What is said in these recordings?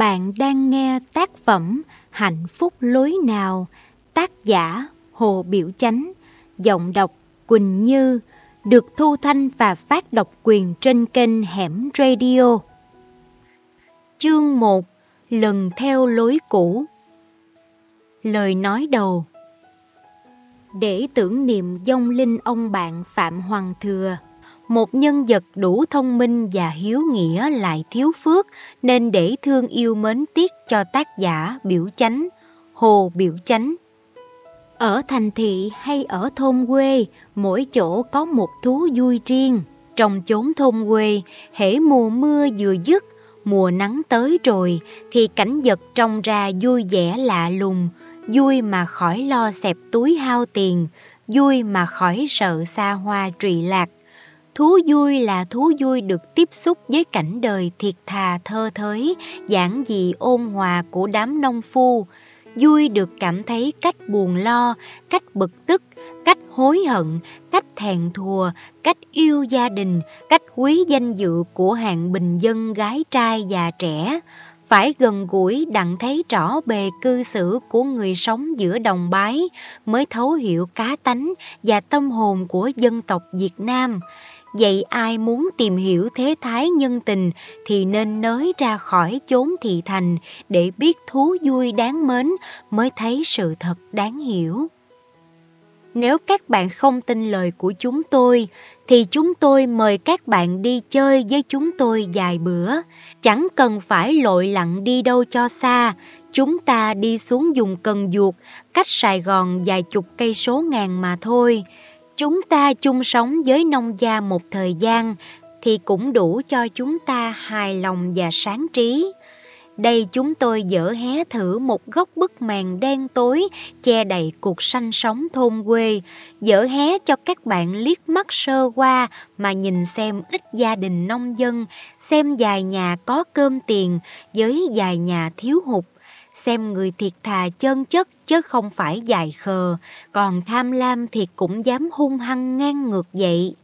Bạn đang nghe tác phẩm Hạnh phúc lối nào, tác giả Hồ Biểu Chánh, giọng đọc Quỳnh Như, được thu thanh và phát độc quyền trên kênh Hẻm Radio. Chương 1 Lần theo lối cũ Lời nói đầu Để tưởng niệm dông linh ông bạn Phạm Hoàng Thừa một nhân vật đủ thông minh và hiếu nghĩa lại thiếu phước nên để thương yêu mến tiếc cho tác giả biểu chánh, Hồ Biểu Chánh. Ở thành thị hay ở thôn quê, mỗi chỗ có một thú vui riêng. Trong chốn thôn quê, hễ mùa mưa vừa dứt, mùa nắng tới rồi, thì cảnh vật trông ra vui vẻ lạ lùng, vui mà khỏi lo xẹp túi hao tiền, vui mà khỏi sợ xa hoa trụy lạc Thú vui là thú vui được tiếp xúc với cảnh đời thiệt thà thơ thới, giản dị ôn hòa của đám nông phu. Vui được cảm thấy cách buồn lo, cách bực tức, cách hối hận, cách thèn thùa, cách yêu gia đình, cách quý danh dự của hạng bình dân gái trai già trẻ phải gần gũi đặng thấy rõ bề cư xử của người sống giữa đồng bái mới thấu hiểu cá tánh và tâm hồn của dân tộc Việt Nam. Vậy ai muốn tìm hiểu thế thái nhân tình thì nên nới ra khỏi chốn thị thành để biết thú vui đáng mến mới thấy sự thật đáng hiểu. Nếu các bạn không tin lời của chúng tôi, thì chúng tôi mời các bạn đi chơi với chúng tôi vài bữa. Chẳng cần phải lội lặn đi đâu cho xa, chúng ta đi xuống dùng Cần Duột, cách Sài Gòn vài chục cây số ngàn mà thôi. Chúng ta chung sống với nông gia một thời gian thì cũng đủ cho chúng ta hài lòng và sáng trí. Đây chúng tôi dở hé thử một góc bức màn đen tối che đầy cuộc sanh sống thôn quê, dở hé cho các bạn liếc mắt sơ qua mà nhìn xem ít gia đình nông dân, xem vài nhà có cơm tiền với vài nhà thiếu hụt xem người thiệt thà chân chất chứ không phải dài khờ, còn tham lam thì cũng dám hung hăng ngang ngược vậy.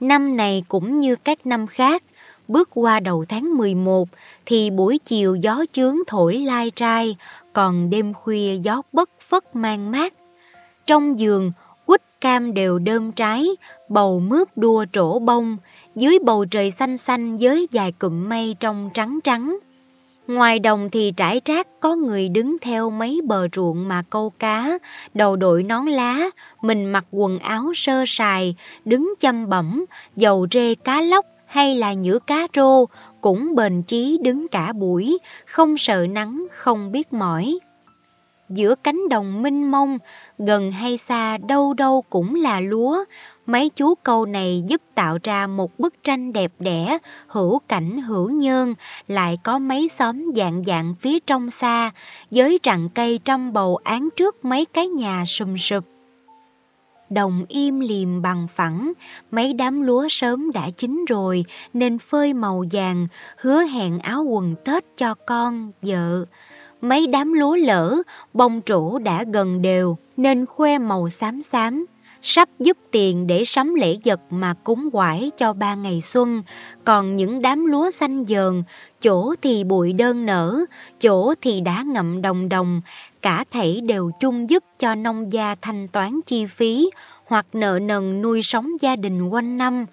Năm này cũng như các năm khác, bước qua đầu tháng 11 thì buổi chiều gió chướng thổi lai trai, còn đêm khuya gió bất phất mang mát. Trong giường, quýt cam đều đơm trái, bầu mướp đua trổ bông, dưới bầu trời xanh xanh với dài cụm mây trong trắng trắng. Ngoài đồng thì trải rác có người đứng theo mấy bờ ruộng mà câu cá, đầu đội nón lá, mình mặc quần áo sơ sài, đứng chăm bẩm, dầu rê cá lóc hay là nhựa cá rô, cũng bền chí đứng cả buổi, không sợ nắng, không biết mỏi. Giữa cánh đồng minh mông, gần hay xa đâu đâu cũng là lúa, mấy chú câu này giúp tạo ra một bức tranh đẹp đẽ, hữu cảnh hữu nhân, lại có mấy xóm dạng dạng phía trong xa, với rặng cây trong bầu án trước mấy cái nhà sùm sụp. Đồng im liềm bằng phẳng, mấy đám lúa sớm đã chín rồi nên phơi màu vàng, hứa hẹn áo quần Tết cho con, vợ. Mấy đám lúa lỡ, bông trổ đã gần đều nên khoe màu xám xám sắp giúp tiền để sắm lễ vật mà cúng quải cho ba ngày xuân, còn những đám lúa xanh dờn, chỗ thì bụi đơn nở, chỗ thì đã ngậm đồng đồng, cả thảy đều chung giúp cho nông gia thanh toán chi phí hoặc nợ nần nuôi sống gia đình quanh năm,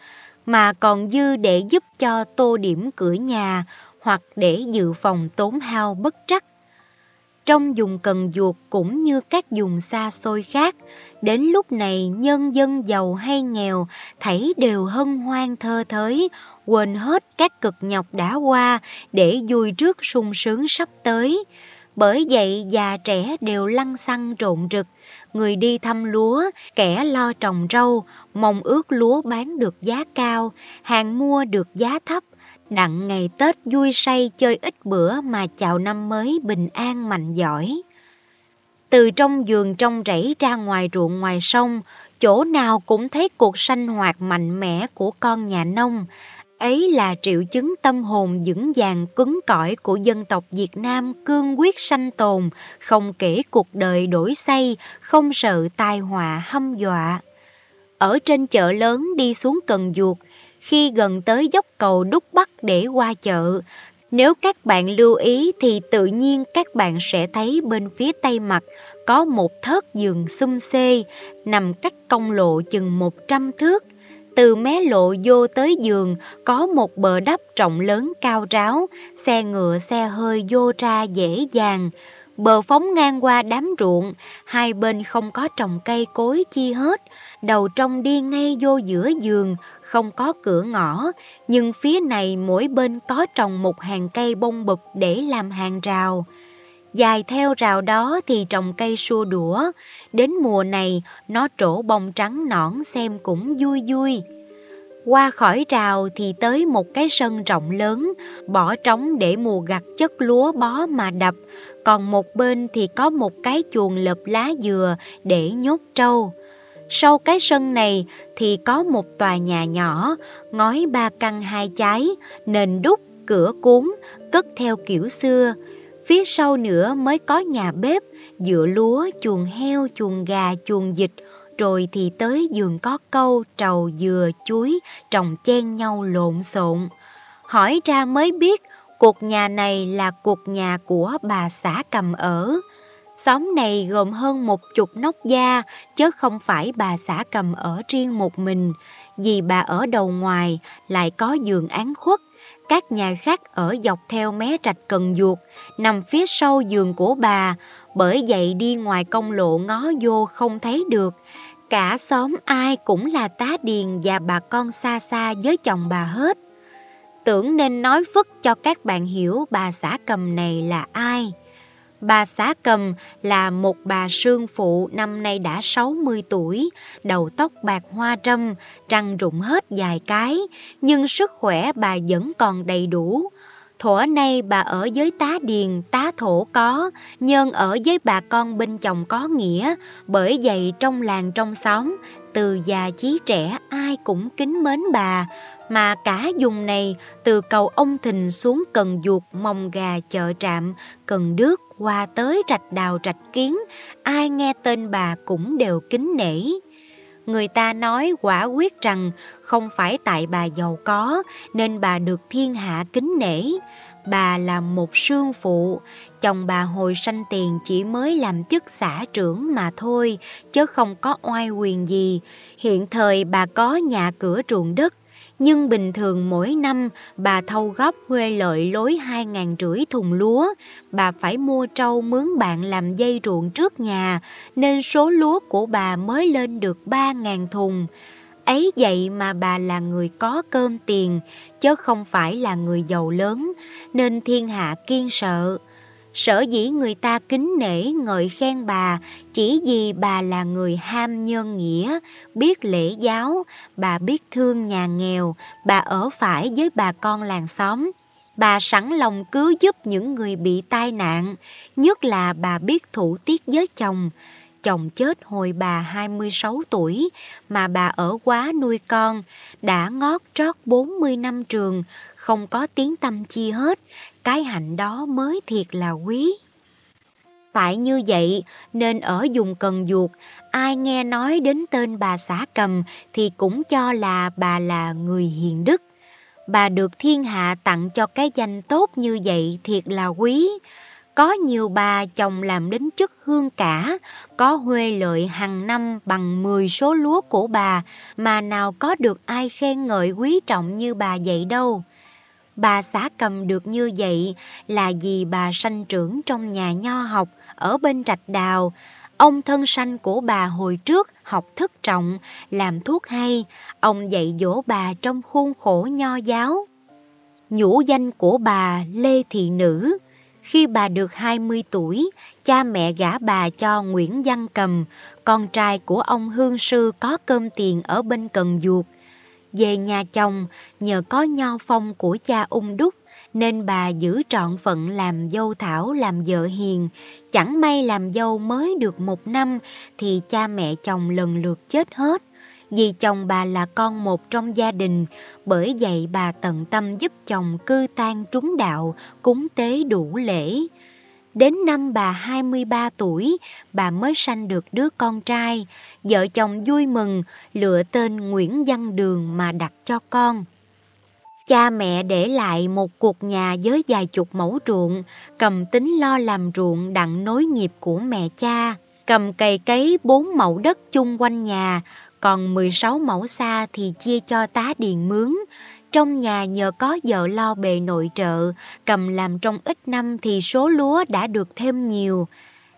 mà còn dư để giúp cho tô điểm cửa nhà hoặc để dự phòng tốn hao bất trắc trong vùng cần duột cũng như các vùng xa xôi khác, đến lúc này nhân dân giàu hay nghèo, thảy đều hân hoan thơ thới, quên hết các cực nhọc đã qua để vui trước sung sướng sắp tới. Bởi vậy già trẻ đều lăn xăng rộn rực, người đi thăm lúa, kẻ lo trồng rau, mong ước lúa bán được giá cao, hàng mua được giá thấp, đặng ngày Tết vui say chơi ít bữa mà chào năm mới bình an mạnh giỏi. Từ trong giường trong rẫy ra ngoài ruộng ngoài sông, chỗ nào cũng thấy cuộc sanh hoạt mạnh mẽ của con nhà nông. Ấy là triệu chứng tâm hồn vững vàng cứng cỏi của dân tộc Việt Nam cương quyết sanh tồn, không kể cuộc đời đổi xây, không sợ tai họa hâm dọa. Ở trên chợ lớn đi xuống cần duột, khi gần tới dốc cầu đúc bắc để qua chợ, Nếu các bạn lưu ý thì tự nhiên các bạn sẽ thấy bên phía tây mặt có một thớt giường xung xê nằm cách công lộ chừng 100 thước. Từ mé lộ vô tới giường có một bờ đắp rộng lớn cao ráo, xe ngựa xe hơi vô ra dễ dàng. Bờ phóng ngang qua đám ruộng, hai bên không có trồng cây cối chi hết, đầu trong đi ngay vô giữa giường, không có cửa ngõ, nhưng phía này mỗi bên có trồng một hàng cây bông bụp để làm hàng rào. Dài theo rào đó thì trồng cây xua đũa, đến mùa này nó trổ bông trắng nõn xem cũng vui vui. Qua khỏi rào thì tới một cái sân rộng lớn, bỏ trống để mùa gặt chất lúa bó mà đập, còn một bên thì có một cái chuồng lợp lá dừa để nhốt trâu. Sau cái sân này thì có một tòa nhà nhỏ, ngói ba căn hai trái, nền đúc, cửa cuốn, cất theo kiểu xưa. Phía sau nữa mới có nhà bếp, dựa lúa, chuồng heo, chuồng gà, chuồng vịt, rồi thì tới giường có câu, trầu, dừa, chuối, trồng chen nhau lộn xộn. Hỏi ra mới biết, cuộc nhà này là cuộc nhà của bà xã cầm ở. Xóm này gồm hơn một chục nóc gia, chứ không phải bà xã cầm ở riêng một mình, vì bà ở đầu ngoài lại có giường án khuất. Các nhà khác ở dọc theo mé trạch cần duột, nằm phía sau giường của bà, bởi vậy đi ngoài công lộ ngó vô không thấy được. Cả xóm ai cũng là tá điền và bà con xa xa với chồng bà hết. Tưởng nên nói phức cho các bạn hiểu bà xã cầm này là ai. Bà xã cầm là một bà sương phụ năm nay đã 60 tuổi, đầu tóc bạc hoa râm, răng rụng hết vài cái, nhưng sức khỏe bà vẫn còn đầy đủ. Thuở nay bà ở với tá điền, tá thổ có, nhân ở với bà con bên chồng có nghĩa, bởi vậy trong làng trong xóm, từ già chí trẻ ai cũng kính mến bà, mà cả vùng này từ cầu ông thình xuống cần duột mông gà chợ trạm, cần đước qua tới rạch đào rạch kiến, ai nghe tên bà cũng đều kính nể. Người ta nói quả quyết rằng không phải tại bà giàu có nên bà được thiên hạ kính nể. Bà là một sương phụ, chồng bà hồi sanh tiền chỉ mới làm chức xã trưởng mà thôi, chứ không có oai quyền gì. Hiện thời bà có nhà cửa ruộng đất, nhưng bình thường mỗi năm bà thâu góp huê lợi lối hai ngàn rưỡi thùng lúa, bà phải mua trâu mướn bạn làm dây ruộng trước nhà, nên số lúa của bà mới lên được ba ngàn thùng. Ấy vậy mà bà là người có cơm tiền, chứ không phải là người giàu lớn, nên thiên hạ kiên sợ. Sở dĩ người ta kính nể ngợi khen bà chỉ vì bà là người ham nhân nghĩa, biết lễ giáo, bà biết thương nhà nghèo, bà ở phải với bà con làng xóm. Bà sẵn lòng cứu giúp những người bị tai nạn, nhất là bà biết thủ tiết với chồng. Chồng chết hồi bà 26 tuổi mà bà ở quá nuôi con, đã ngót trót 40 năm trường, không có tiếng tâm chi hết, cái hạnh đó mới thiệt là quý. Phải như vậy nên ở vùng Cần Duột, ai nghe nói đến tên bà xã cầm thì cũng cho là bà là người hiền đức. Bà được thiên hạ tặng cho cái danh tốt như vậy thiệt là quý. Có nhiều bà chồng làm đến chức hương cả, có huê lợi hàng năm bằng 10 số lúa của bà, mà nào có được ai khen ngợi quý trọng như bà vậy đâu. Bà xã cầm được như vậy là vì bà sanh trưởng trong nhà nho học ở bên trạch đào. Ông thân sanh của bà hồi trước học thức trọng, làm thuốc hay, ông dạy dỗ bà trong khuôn khổ nho giáo. Nhũ danh của bà Lê Thị Nữ. Khi bà được 20 tuổi, cha mẹ gả bà cho Nguyễn Văn Cầm, con trai của ông hương sư có cơm tiền ở bên Cần Duột. Về nhà chồng, nhờ có nho phong của cha ung đúc, nên bà giữ trọn phận làm dâu thảo làm vợ hiền. Chẳng may làm dâu mới được một năm thì cha mẹ chồng lần lượt chết hết. Vì chồng bà là con một trong gia đình, bởi vậy bà tận tâm giúp chồng cư tan trúng đạo, cúng tế đủ lễ. Đến năm bà 23 tuổi, bà mới sanh được đứa con trai. Vợ chồng vui mừng, lựa tên Nguyễn Văn Đường mà đặt cho con. Cha mẹ để lại một cuộc nhà với vài chục mẫu ruộng, cầm tính lo làm ruộng đặng nối nghiệp của mẹ cha, cầm cày cấy bốn mẫu đất chung quanh nhà, còn 16 mẫu xa thì chia cho tá điền mướn. Trong nhà nhờ có vợ lo bề nội trợ, cầm làm trong ít năm thì số lúa đã được thêm nhiều.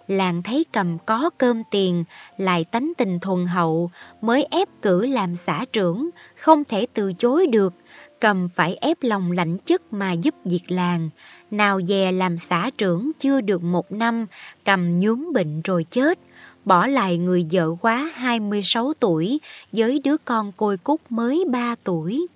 Làng thấy cầm có cơm tiền, lại tánh tình thuần hậu, mới ép cử làm xã trưởng, không thể từ chối được, cầm phải ép lòng lãnh chức mà giúp việc làng. Nào dè làm xã trưởng chưa được một năm, cầm nhúm bệnh rồi chết, bỏ lại người vợ quá 26 tuổi với đứa con côi cút mới 3 tuổi.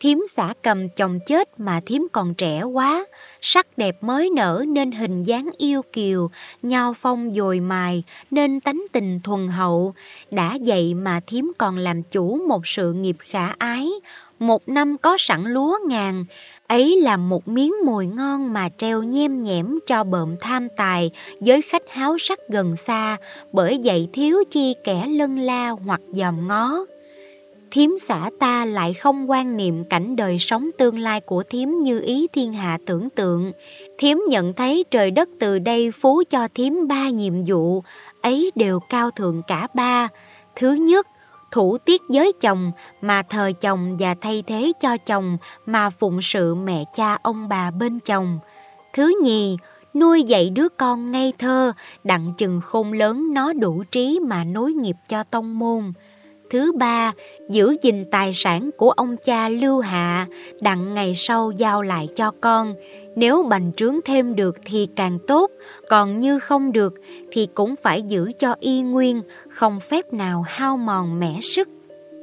Thiếm xả cầm chồng chết mà thiếm còn trẻ quá, sắc đẹp mới nở nên hình dáng yêu kiều, nhau phong dồi mài nên tánh tình thuần hậu. Đã vậy mà thiếm còn làm chủ một sự nghiệp khả ái, một năm có sẵn lúa ngàn, ấy là một miếng mồi ngon mà treo nhem nhẽm cho bợm tham tài với khách háo sắc gần xa, bởi vậy thiếu chi kẻ lân la hoặc dòm ngó. Thiếm xã ta lại không quan niệm cảnh đời sống tương lai của thiếm như ý thiên hạ tưởng tượng. Thiếm nhận thấy trời đất từ đây phú cho thiếm ba nhiệm vụ, ấy đều cao thượng cả ba. Thứ nhất, thủ tiết giới chồng mà thờ chồng và thay thế cho chồng mà phụng sự mẹ cha ông bà bên chồng. Thứ nhì, nuôi dạy đứa con ngây thơ, đặng chừng khôn lớn nó đủ trí mà nối nghiệp cho tông môn. Thứ ba, giữ gìn tài sản của ông cha lưu hạ, đặng ngày sau giao lại cho con. Nếu bành trướng thêm được thì càng tốt, còn như không được thì cũng phải giữ cho y nguyên, không phép nào hao mòn mẻ sức.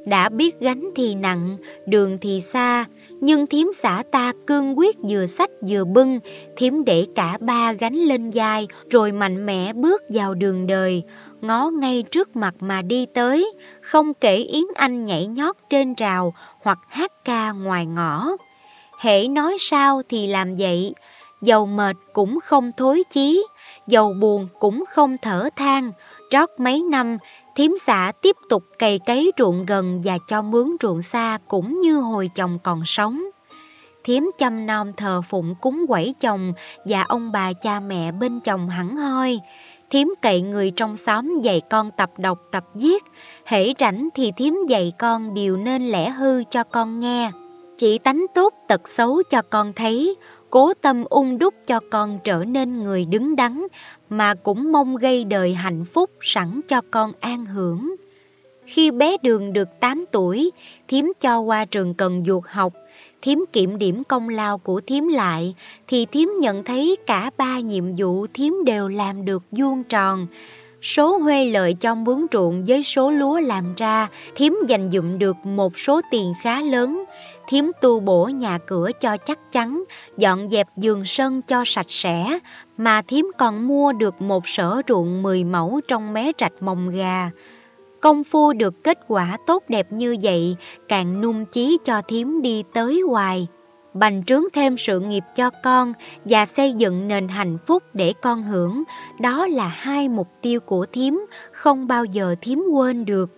Đã biết gánh thì nặng, đường thì xa, nhưng thiếm xã ta cương quyết vừa sách vừa bưng, thiếm để cả ba gánh lên vai rồi mạnh mẽ bước vào đường đời, ngó ngay trước mặt mà đi tới, không kể Yến Anh nhảy nhót trên rào hoặc hát ca ngoài ngõ. Hễ nói sao thì làm vậy, dầu mệt cũng không thối chí, dầu buồn cũng không thở than. Trót mấy năm, thiếm xã tiếp tục cày cấy ruộng gần và cho mướn ruộng xa cũng như hồi chồng còn sống. Thiếm chăm nom thờ phụng cúng quẩy chồng và ông bà cha mẹ bên chồng hẳn hoi. Thiếm cậy người trong xóm dạy con tập đọc tập viết, hễ rảnh thì thiếm dạy con điều nên lẽ hư cho con nghe. Chỉ tánh tốt tật xấu cho con thấy, cố tâm ung đúc cho con trở nên người đứng đắn, mà cũng mong gây đời hạnh phúc sẵn cho con an hưởng. Khi bé Đường được 8 tuổi, thiếm cho qua trường cần duột học, thiếm kiểm điểm công lao của thiếm lại, thì thiếm nhận thấy cả ba nhiệm vụ thiếm đều làm được vuông tròn. Số huê lợi trong mướn ruộng với số lúa làm ra, thiếm dành dụm được một số tiền khá lớn. Thiếm tu bổ nhà cửa cho chắc chắn, dọn dẹp giường sân cho sạch sẽ, mà thiếm còn mua được một sở ruộng 10 mẫu trong mé rạch mồng gà. Công phu được kết quả tốt đẹp như vậy càng nung chí cho thiếm đi tới hoài. Bành trướng thêm sự nghiệp cho con và xây dựng nền hạnh phúc để con hưởng, đó là hai mục tiêu của thiếm, không bao giờ thiếm quên được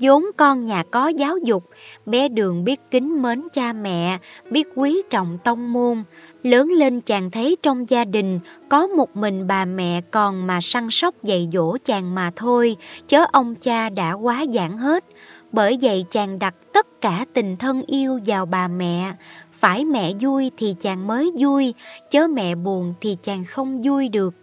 vốn con nhà có giáo dục, bé Đường biết kính mến cha mẹ, biết quý trọng tông môn. Lớn lên chàng thấy trong gia đình có một mình bà mẹ còn mà săn sóc dạy dỗ chàng mà thôi, chớ ông cha đã quá giản hết. Bởi vậy chàng đặt tất cả tình thân yêu vào bà mẹ, phải mẹ vui thì chàng mới vui, chớ mẹ buồn thì chàng không vui được.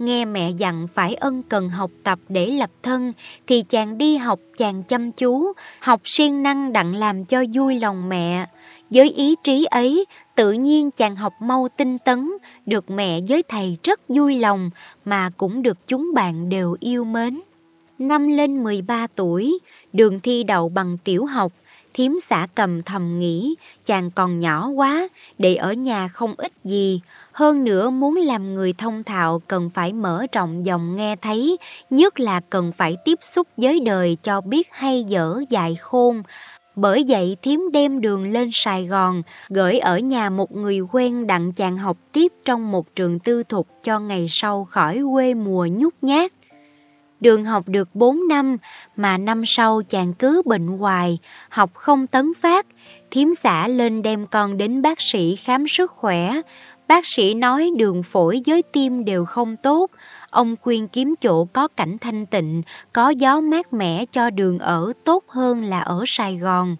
Nghe mẹ dặn phải ân cần học tập để lập thân, thì chàng đi học chàng chăm chú, học siêng năng đặng làm cho vui lòng mẹ. Với ý trí ấy, tự nhiên chàng học mau tinh tấn, được mẹ với thầy rất vui lòng, mà cũng được chúng bạn đều yêu mến. Năm lên 13 tuổi, đường thi đậu bằng tiểu học, thiếm xã cầm thầm nghĩ chàng còn nhỏ quá, để ở nhà không ích gì, hơn nữa muốn làm người thông thạo cần phải mở rộng dòng nghe thấy, nhất là cần phải tiếp xúc với đời cho biết hay dở dại khôn. Bởi vậy thiếm đem đường lên Sài Gòn, gửi ở nhà một người quen đặng chàng học tiếp trong một trường tư thục cho ngày sau khỏi quê mùa nhút nhát. Đường học được 4 năm mà năm sau chàng cứ bệnh hoài, học không tấn phát. Thiếm xã lên đem con đến bác sĩ khám sức khỏe. Bác sĩ nói đường phổi với tim đều không tốt. Ông khuyên kiếm chỗ có cảnh thanh tịnh, có gió mát mẻ cho đường ở tốt hơn là ở Sài Gòn.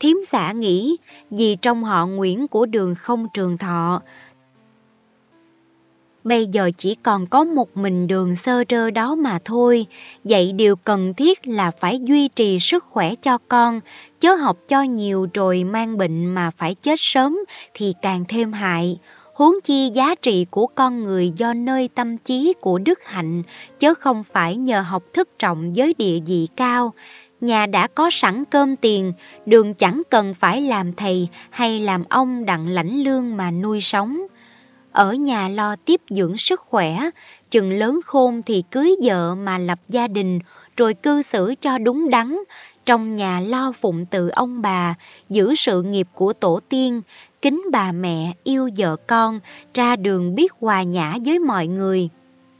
Thiếm xã nghĩ vì trong họ Nguyễn của đường không trường thọ, Bây giờ chỉ còn có một mình đường sơ trơ đó mà thôi, vậy điều cần thiết là phải duy trì sức khỏe cho con, chớ học cho nhiều rồi mang bệnh mà phải chết sớm thì càng thêm hại. Huống chi giá trị của con người do nơi tâm trí của đức hạnh, chớ không phải nhờ học thức trọng với địa vị cao. Nhà đã có sẵn cơm tiền, đường chẳng cần phải làm thầy hay làm ông đặng lãnh lương mà nuôi sống ở nhà lo tiếp dưỡng sức khỏe, chừng lớn khôn thì cưới vợ mà lập gia đình, rồi cư xử cho đúng đắn, trong nhà lo phụng tự ông bà, giữ sự nghiệp của tổ tiên, kính bà mẹ, yêu vợ con, ra đường biết hòa nhã với mọi người,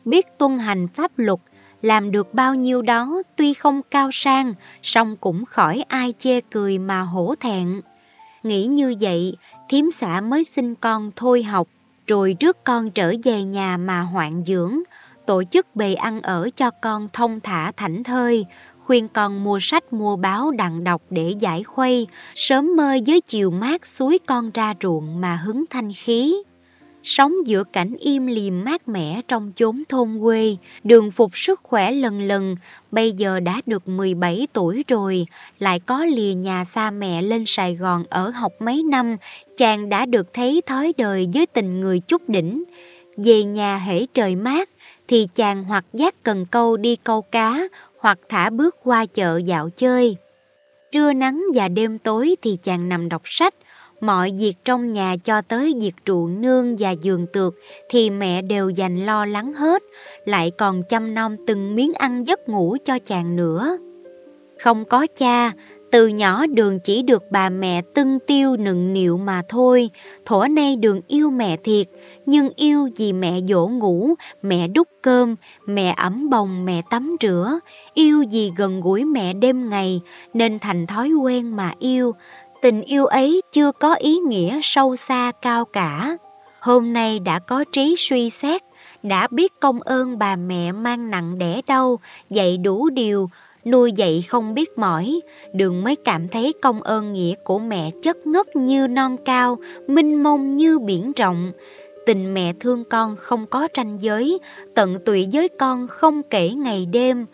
biết tuân hành pháp luật, làm được bao nhiêu đó tuy không cao sang, song cũng khỏi ai chê cười mà hổ thẹn. Nghĩ như vậy, thiếm xã mới sinh con thôi học, rồi rước con trở về nhà mà hoạn dưỡng, tổ chức bề ăn ở cho con thông thả thảnh thơi, khuyên con mua sách mua báo đặng đọc để giải khuây, sớm mơ với chiều mát suối con ra ruộng mà hứng thanh khí. Sống giữa cảnh im lìm mát mẻ trong chốn thôn quê, đường phục sức khỏe lần lần, bây giờ đã được 17 tuổi rồi, lại có lìa nhà xa mẹ lên Sài Gòn ở học mấy năm, chàng đã được thấy thói đời với tình người chút đỉnh. Về nhà hễ trời mát, thì chàng hoặc dắt cần câu đi câu cá, hoặc thả bước qua chợ dạo chơi. Trưa nắng và đêm tối thì chàng nằm đọc sách, Mọi việc trong nhà cho tới việc ruộng nương và giường tược thì mẹ đều dành lo lắng hết, lại còn chăm nom từng miếng ăn giấc ngủ cho chàng nữa. Không có cha, từ nhỏ đường chỉ được bà mẹ tưng tiêu nựng nịu mà thôi, thổ nay đường yêu mẹ thiệt, nhưng yêu vì mẹ dỗ ngủ, mẹ đút cơm, mẹ ấm bồng, mẹ tắm rửa, yêu vì gần gũi mẹ đêm ngày, nên thành thói quen mà yêu, tình yêu ấy chưa có ý nghĩa sâu xa cao cả. Hôm nay đã có trí suy xét, đã biết công ơn bà mẹ mang nặng đẻ đau, dạy đủ điều, nuôi dạy không biết mỏi, đường mới cảm thấy công ơn nghĩa của mẹ chất ngất như non cao, minh mông như biển rộng. Tình mẹ thương con không có tranh giới, tận tụy với con không kể ngày đêm,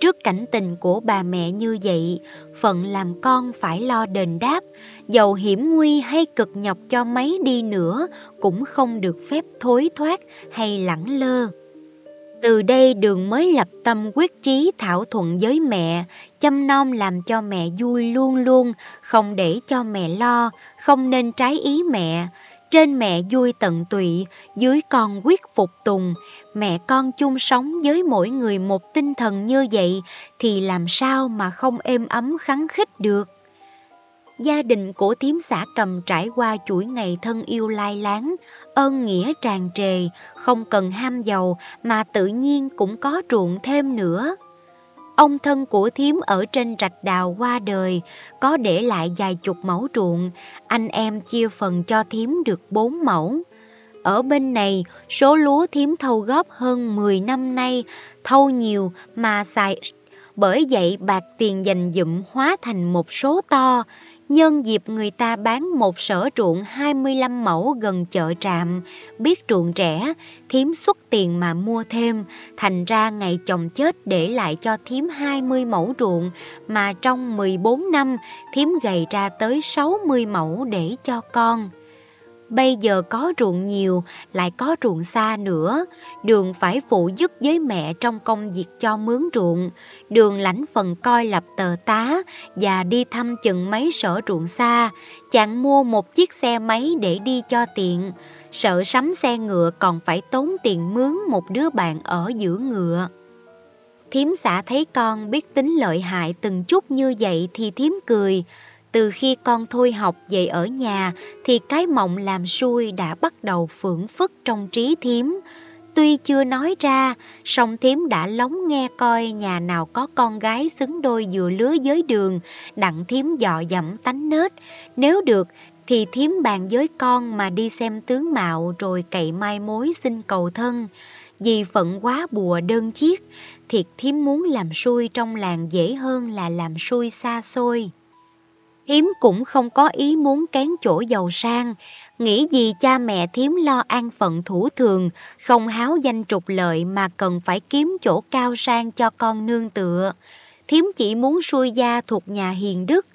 Trước cảnh tình của bà mẹ như vậy, phận làm con phải lo đền đáp, dầu hiểm nguy hay cực nhọc cho mấy đi nữa cũng không được phép thối thoát hay lẳng lơ. Từ đây đường mới lập tâm quyết chí thảo thuận với mẹ, chăm nom làm cho mẹ vui luôn luôn, không để cho mẹ lo, không nên trái ý mẹ, trên mẹ vui tận tụy, dưới con quyết phục tùng, mẹ con chung sống với mỗi người một tinh thần như vậy thì làm sao mà không êm ấm khắng khích được. Gia đình của thím xã cầm trải qua chuỗi ngày thân yêu lai láng, ơn nghĩa tràn trề, không cần ham giàu mà tự nhiên cũng có ruộng thêm nữa. Ông thân của thím ở trên rạch đào qua đời, có để lại vài chục mẫu ruộng, anh em chia phần cho thím được bốn mẫu. Ở bên này, số lúa thím thâu góp hơn 10 năm nay, thâu nhiều mà xài ít. Bởi vậy bạc tiền dành dụm hóa thành một số to, Nhân dịp người ta bán một sở ruộng 25 mẫu gần chợ trạm, biết ruộng trẻ, thiếm xuất tiền mà mua thêm, thành ra ngày chồng chết để lại cho thiếm 20 mẫu ruộng, mà trong 14 năm thiếm gầy ra tới 60 mẫu để cho con. Bây giờ có ruộng nhiều, lại có ruộng xa nữa. Đường phải phụ giúp với mẹ trong công việc cho mướn ruộng. Đường lãnh phần coi lập tờ tá và đi thăm chừng mấy sở ruộng xa. Chàng mua một chiếc xe máy để đi cho tiện. Sợ sắm xe ngựa còn phải tốn tiền mướn một đứa bạn ở giữa ngựa. Thiếm xã thấy con biết tính lợi hại từng chút như vậy thì thiếm cười. Từ khi con thôi học về ở nhà thì cái mộng làm xuôi đã bắt đầu phưởng phất trong trí thiếm. tuy chưa nói ra, song thím đã lóng nghe coi nhà nào có con gái xứng đôi vừa lứa với đường, đặng thím dọ dẫm tánh nết. Nếu được, thì thím bàn với con mà đi xem tướng mạo rồi cậy mai mối xin cầu thân. Vì phận quá bùa đơn chiếc, thiệt thím muốn làm xuôi trong làng dễ hơn là làm xuôi xa xôi. Thiếm cũng không có ý muốn kén chỗ giàu sang, nghĩ gì cha mẹ Thiếm lo an phận thủ thường, không háo danh trục lợi mà cần phải kiếm chỗ cao sang cho con nương tựa. Thiếm chỉ muốn xuôi gia thuộc nhà hiền đức,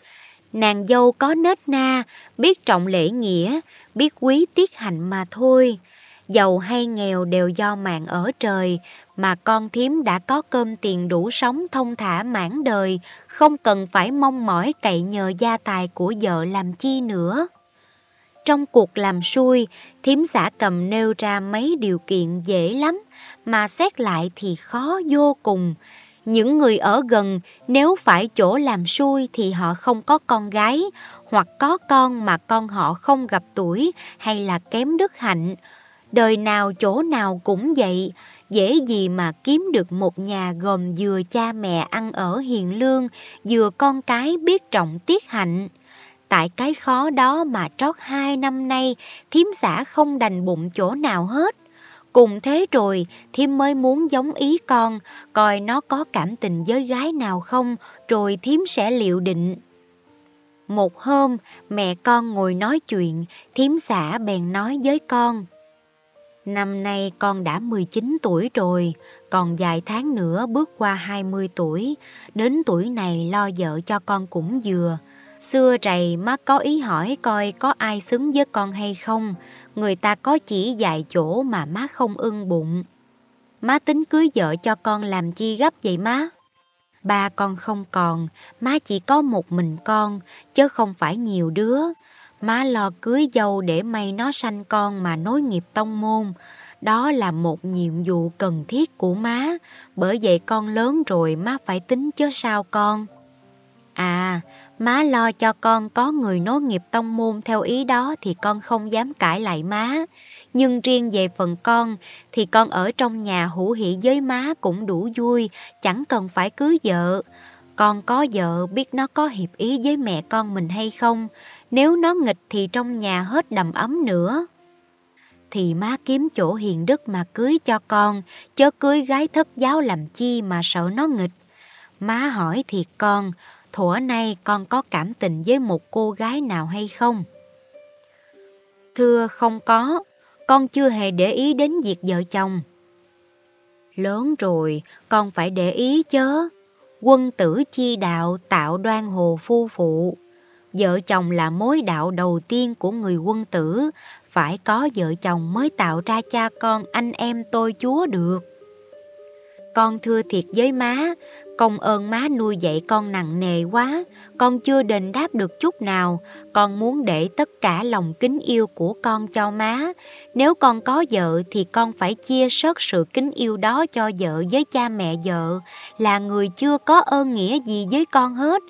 nàng dâu có nết na, biết trọng lễ nghĩa, biết quý tiết hạnh mà thôi. Giàu hay nghèo đều do mạng ở trời, mà con thím đã có cơm tiền đủ sống thông thả mãn đời, không cần phải mong mỏi cậy nhờ gia tài của vợ làm chi nữa. Trong cuộc làm xuôi, thím xã cầm nêu ra mấy điều kiện dễ lắm, mà xét lại thì khó vô cùng. Những người ở gần nếu phải chỗ làm xuôi thì họ không có con gái, hoặc có con mà con họ không gặp tuổi hay là kém đức hạnh. Đời nào chỗ nào cũng vậy, dễ gì mà kiếm được một nhà gồm vừa cha mẹ ăn ở hiền lương, vừa con cái biết trọng tiết hạnh. Tại cái khó đó mà trót hai năm nay, thiếm xã không đành bụng chỗ nào hết. Cùng thế rồi, thiếm mới muốn giống ý con, coi nó có cảm tình với gái nào không, rồi thiếm sẽ liệu định. Một hôm, mẹ con ngồi nói chuyện, thiếm xã bèn nói với con. Năm nay con đã 19 tuổi rồi, còn vài tháng nữa bước qua 20 tuổi, đến tuổi này lo vợ cho con cũng vừa. Xưa rầy má có ý hỏi coi có ai xứng với con hay không, người ta có chỉ vài chỗ mà má không ưng bụng. Má tính cưới vợ cho con làm chi gấp vậy má? Ba con không còn, má chỉ có một mình con, chứ không phải nhiều đứa. Má lo cưới dâu để may nó sanh con mà nối nghiệp tông môn. Đó là một nhiệm vụ cần thiết của má, bởi vậy con lớn rồi má phải tính chứ sao con. À, má lo cho con có người nối nghiệp tông môn theo ý đó thì con không dám cãi lại má. Nhưng riêng về phần con thì con ở trong nhà hữu hỷ với má cũng đủ vui, chẳng cần phải cưới vợ. Con có vợ biết nó có hiệp ý với mẹ con mình hay không, nếu nó nghịch thì trong nhà hết đầm ấm nữa. Thì má kiếm chỗ hiền đức mà cưới cho con, chớ cưới gái thất giáo làm chi mà sợ nó nghịch. Má hỏi thiệt con, thuở nay con có cảm tình với một cô gái nào hay không? Thưa không có, con chưa hề để ý đến việc vợ chồng. Lớn rồi, con phải để ý chớ. Quân tử chi đạo tạo đoan hồ phu phụ. Vợ chồng là mối đạo đầu tiên của người quân tử, phải có vợ chồng mới tạo ra cha con anh em tôi chúa được. Con thưa thiệt với má, công ơn má nuôi dạy con nặng nề quá, con chưa đền đáp được chút nào, con muốn để tất cả lòng kính yêu của con cho má. Nếu con có vợ thì con phải chia sớt sự kính yêu đó cho vợ với cha mẹ vợ, là người chưa có ơn nghĩa gì với con hết,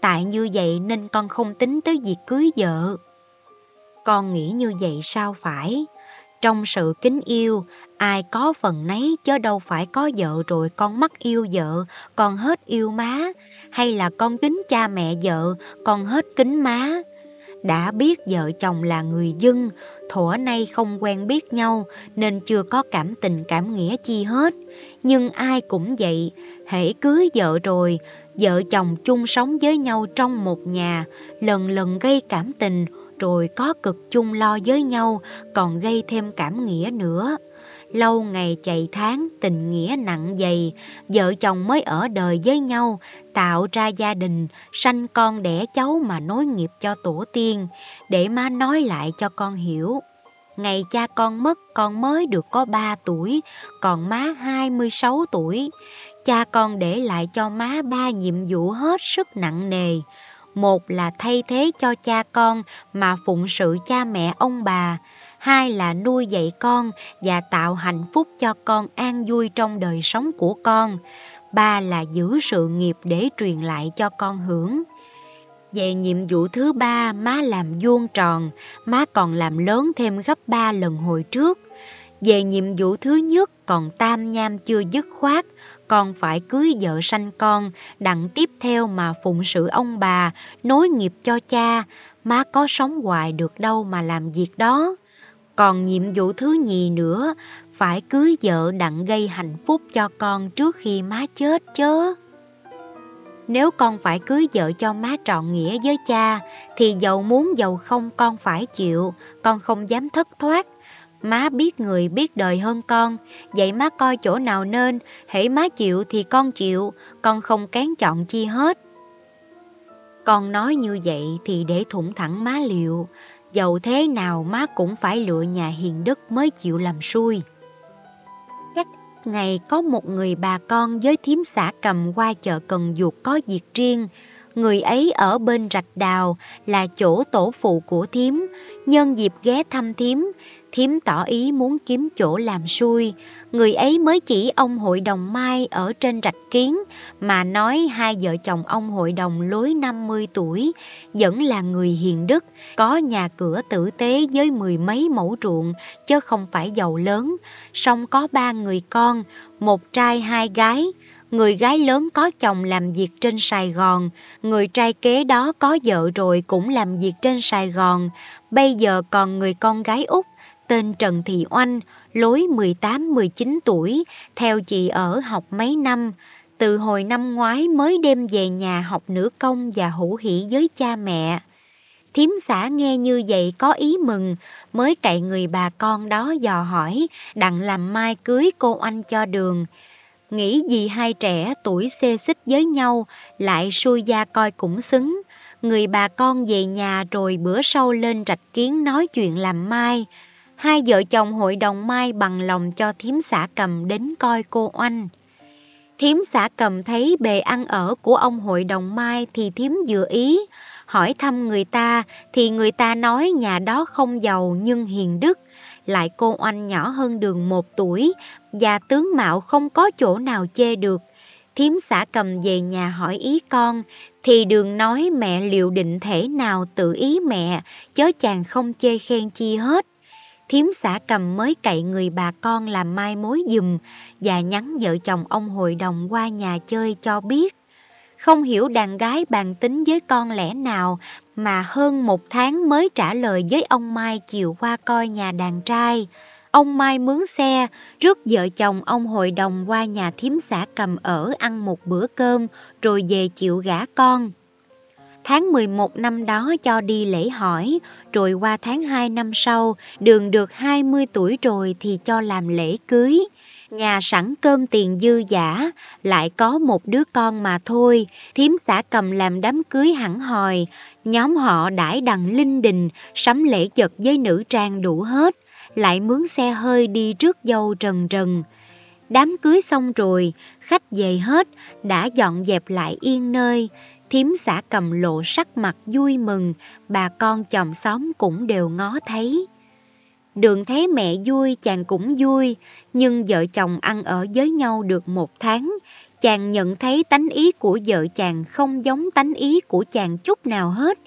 tại như vậy nên con không tính tới việc cưới vợ. Con nghĩ như vậy sao phải? Trong sự kính yêu, ai có phần nấy chứ đâu phải có vợ rồi con mắc yêu vợ, con hết yêu má, hay là con kính cha mẹ vợ, con hết kính má. Đã biết vợ chồng là người dân, thuở nay không quen biết nhau nên chưa có cảm tình cảm nghĩa chi hết. Nhưng ai cũng vậy, hễ cưới vợ rồi, vợ chồng chung sống với nhau trong một nhà, lần lần gây cảm tình, rồi có cực chung lo với nhau, còn gây thêm cảm nghĩa nữa. Lâu ngày chạy tháng, tình nghĩa nặng dày, vợ chồng mới ở đời với nhau, tạo ra gia đình, sanh con đẻ cháu mà nối nghiệp cho tổ tiên, để má nói lại cho con hiểu. Ngày cha con mất con mới được có 3 tuổi, còn má 26 tuổi. Cha con để lại cho má ba nhiệm vụ hết sức nặng nề. Một là thay thế cho cha con mà phụng sự cha mẹ ông bà. Hai là nuôi dạy con và tạo hạnh phúc cho con an vui trong đời sống của con. Ba là giữ sự nghiệp để truyền lại cho con hưởng. Về nhiệm vụ thứ ba, má làm vuông tròn, má còn làm lớn thêm gấp ba lần hồi trước. Về nhiệm vụ thứ nhất còn tam nham chưa dứt khoát, con phải cưới vợ sanh con, đặng tiếp theo mà phụng sự ông bà, nối nghiệp cho cha, má có sống hoài được đâu mà làm việc đó. Còn nhiệm vụ thứ nhì nữa, phải cưới vợ đặng gây hạnh phúc cho con trước khi má chết chớ. Nếu con phải cưới vợ cho má trọn nghĩa với cha, thì giàu muốn giàu không con phải chịu, con không dám thất thoát. Má biết người biết đời hơn con, vậy má coi chỗ nào nên, hễ má chịu thì con chịu, con không kén chọn chi hết. Con nói như vậy thì để thủng thẳng má liệu, dầu thế nào má cũng phải lựa nhà hiền đức mới chịu làm xui. Cách ngày có một người bà con với thím xã cầm qua chợ Cần Duột có việc riêng, người ấy ở bên rạch đào là chỗ tổ phụ của thím, nhân dịp ghé thăm thím, thím tỏ ý muốn kiếm chỗ làm xuôi, Người ấy mới chỉ ông hội đồng Mai ở trên rạch kiến mà nói hai vợ chồng ông hội đồng lối 50 tuổi vẫn là người hiền đức, có nhà cửa tử tế với mười mấy mẫu ruộng chứ không phải giàu lớn, song có ba người con, một trai hai gái. Người gái lớn có chồng làm việc trên Sài Gòn, người trai kế đó có vợ rồi cũng làm việc trên Sài Gòn, bây giờ còn người con gái út tên Trần Thị Oanh, lối 18-19 tuổi, theo chị ở học mấy năm. Từ hồi năm ngoái mới đem về nhà học nữ công và hữu hỷ với cha mẹ. Thiếm xã nghe như vậy có ý mừng, mới cậy người bà con đó dò hỏi, đặng làm mai cưới cô anh cho đường. Nghĩ gì hai trẻ tuổi xê xích với nhau, lại xui da coi cũng xứng. Người bà con về nhà rồi bữa sau lên rạch kiến nói chuyện làm mai. Hai vợ chồng hội đồng mai bằng lòng cho thím xã cầm đến coi cô oanh. Thím xã cầm thấy bề ăn ở của ông hội đồng mai thì thím vừa ý. Hỏi thăm người ta thì người ta nói nhà đó không giàu nhưng hiền đức. Lại cô oanh nhỏ hơn đường một tuổi và tướng mạo không có chỗ nào chê được. Thím xã cầm về nhà hỏi ý con thì đường nói mẹ liệu định thể nào tự ý mẹ, chớ chàng không chê khen chi hết thiếm xã cầm mới cậy người bà con làm mai mối dùm và nhắn vợ chồng ông hội đồng qua nhà chơi cho biết. Không hiểu đàn gái bàn tính với con lẽ nào mà hơn một tháng mới trả lời với ông Mai chiều qua coi nhà đàn trai. Ông Mai mướn xe, rước vợ chồng ông hội đồng qua nhà thiếm xã cầm ở ăn một bữa cơm rồi về chịu gả con. Tháng 11 năm đó cho đi lễ hỏi, rồi qua tháng 2 năm sau, đường được 20 tuổi rồi thì cho làm lễ cưới. Nhà sẵn cơm tiền dư giả, lại có một đứa con mà thôi, thím xã cầm làm đám cưới hẳn hòi, nhóm họ đãi đằng linh đình, sắm lễ chật với nữ trang đủ hết, lại mướn xe hơi đi trước dâu trần trần. Đám cưới xong rồi, khách về hết, đã dọn dẹp lại yên nơi, thím xã cầm lộ sắc mặt vui mừng, bà con chòm xóm cũng đều ngó thấy. Đường thấy mẹ vui chàng cũng vui, nhưng vợ chồng ăn ở với nhau được một tháng, chàng nhận thấy tánh ý của vợ chàng không giống tánh ý của chàng chút nào hết.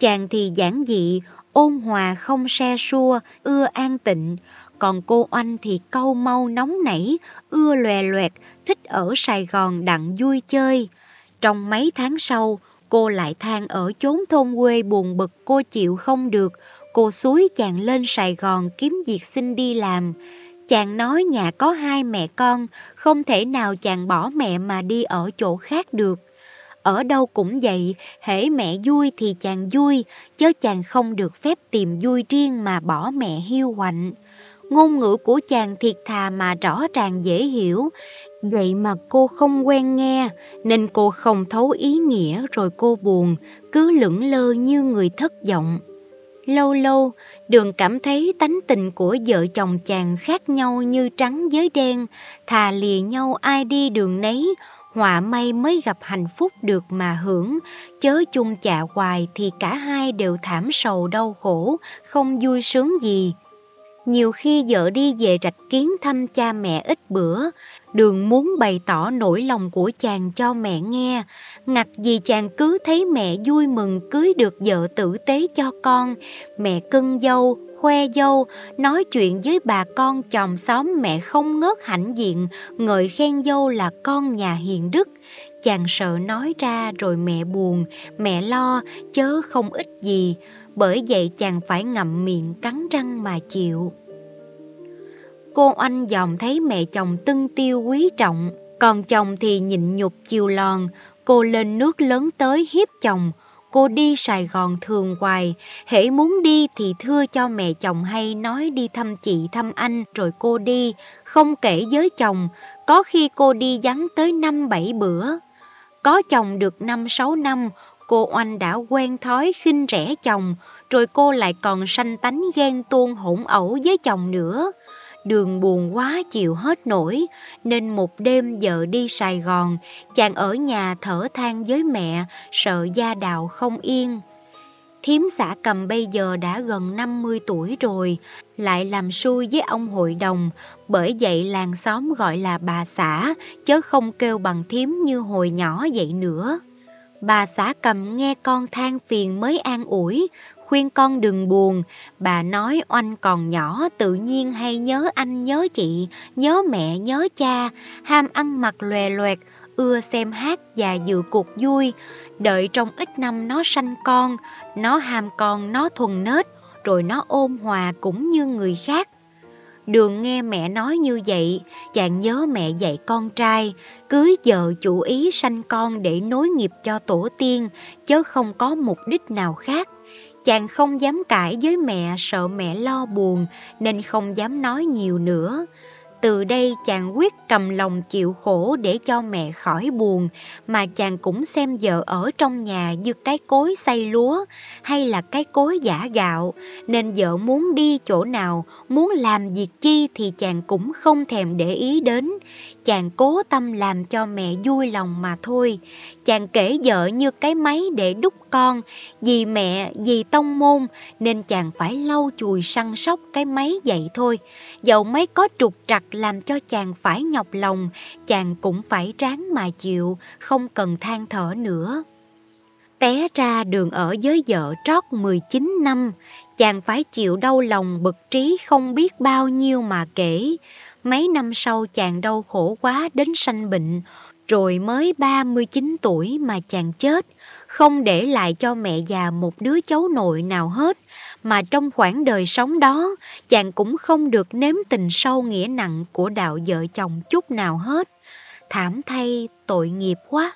Chàng thì giản dị, ôn hòa không xe xua, ưa an tịnh, còn cô Oanh thì câu mau nóng nảy, ưa lòe loẹt, thích ở Sài Gòn đặng vui chơi. Trong mấy tháng sau, cô lại than ở chốn thôn quê buồn bực cô chịu không được, cô suối chàng lên Sài Gòn kiếm việc xin đi làm. Chàng nói nhà có hai mẹ con, không thể nào chàng bỏ mẹ mà đi ở chỗ khác được. Ở đâu cũng vậy, hễ mẹ vui thì chàng vui, chứ chàng không được phép tìm vui riêng mà bỏ mẹ hiu hoạnh. Ngôn ngữ của chàng thiệt thà mà rõ ràng dễ hiểu, Vậy mà cô không quen nghe, nên cô không thấu ý nghĩa rồi cô buồn, cứ lững lơ như người thất vọng. Lâu lâu, đường cảm thấy tánh tình của vợ chồng chàng khác nhau như trắng với đen, thà lìa nhau ai đi đường nấy, họa may mới gặp hạnh phúc được mà hưởng, chớ chung chạ hoài thì cả hai đều thảm sầu đau khổ, không vui sướng gì. Nhiều khi vợ đi về rạch kiến thăm cha mẹ ít bữa, đường muốn bày tỏ nỗi lòng của chàng cho mẹ nghe, ngặt vì chàng cứ thấy mẹ vui mừng cưới được vợ tử tế cho con, mẹ cưng dâu, khoe dâu, nói chuyện với bà con chòm xóm mẹ không ngớt hãnh diện, ngợi khen dâu là con nhà hiền đức. Chàng sợ nói ra rồi mẹ buồn, mẹ lo, chớ không ích gì, bởi vậy chàng phải ngậm miệng cắn răng mà chịu. Cô anh dòm thấy mẹ chồng tưng tiêu quý trọng, còn chồng thì nhịn nhục chiều lòn, cô lên nước lớn tới hiếp chồng, cô đi Sài Gòn thường hoài, hễ muốn đi thì thưa cho mẹ chồng hay nói đi thăm chị thăm anh rồi cô đi, không kể với chồng, có khi cô đi vắng tới năm bảy bữa. Có chồng được năm sáu năm, cô Oanh đã quen thói khinh rẻ chồng, rồi cô lại còn sanh tánh ghen tuông hỗn ẩu với chồng nữa. Đường buồn quá chịu hết nổi, nên một đêm vợ đi Sài Gòn, chàng ở nhà thở than với mẹ, sợ gia đạo không yên. Thiếm xã cầm bây giờ đã gần 50 tuổi rồi, lại làm xui với ông hội đồng, bởi vậy làng xóm gọi là bà xã, chứ không kêu bằng thiếm như hồi nhỏ vậy nữa. Bà xã cầm nghe con than phiền mới an ủi, khuyên con đừng buồn. Bà nói oanh còn nhỏ tự nhiên hay nhớ anh nhớ chị, nhớ mẹ nhớ cha, ham ăn mặc lòe loẹt, ưa xem hát và dự cuộc vui. Đợi trong ít năm nó sanh con, nó ham con nó thuần nết, rồi nó ôm hòa cũng như người khác. Đường nghe mẹ nói như vậy, chàng nhớ mẹ dạy con trai, cưới vợ chủ ý sanh con để nối nghiệp cho tổ tiên, chứ không có mục đích nào khác. Chàng không dám cãi với mẹ sợ mẹ lo buồn nên không dám nói nhiều nữa. Từ đây chàng quyết cầm lòng chịu khổ để cho mẹ khỏi buồn, mà chàng cũng xem vợ ở trong nhà như cái cối xay lúa hay là cái cối giả gạo, nên vợ muốn đi chỗ nào, muốn làm việc chi thì chàng cũng không thèm để ý đến. Chàng cố tâm làm cho mẹ vui lòng mà thôi. Chàng kể vợ như cái máy để đúc con, vì mẹ, vì tông môn, nên chàng phải lau chùi săn sóc cái máy vậy thôi. Dẫu máy có trục trặc làm cho chàng phải nhọc lòng, chàng cũng phải ráng mà chịu, không cần than thở nữa. Té ra đường ở với vợ trót 19 năm, chàng phải chịu đau lòng bực trí không biết bao nhiêu mà kể. Mấy năm sau chàng đau khổ quá đến sanh bệnh, rồi mới 39 tuổi mà chàng chết, không để lại cho mẹ già một đứa cháu nội nào hết, mà trong khoảng đời sống đó, chàng cũng không được nếm tình sâu nghĩa nặng của đạo vợ chồng chút nào hết. Thảm thay, tội nghiệp quá.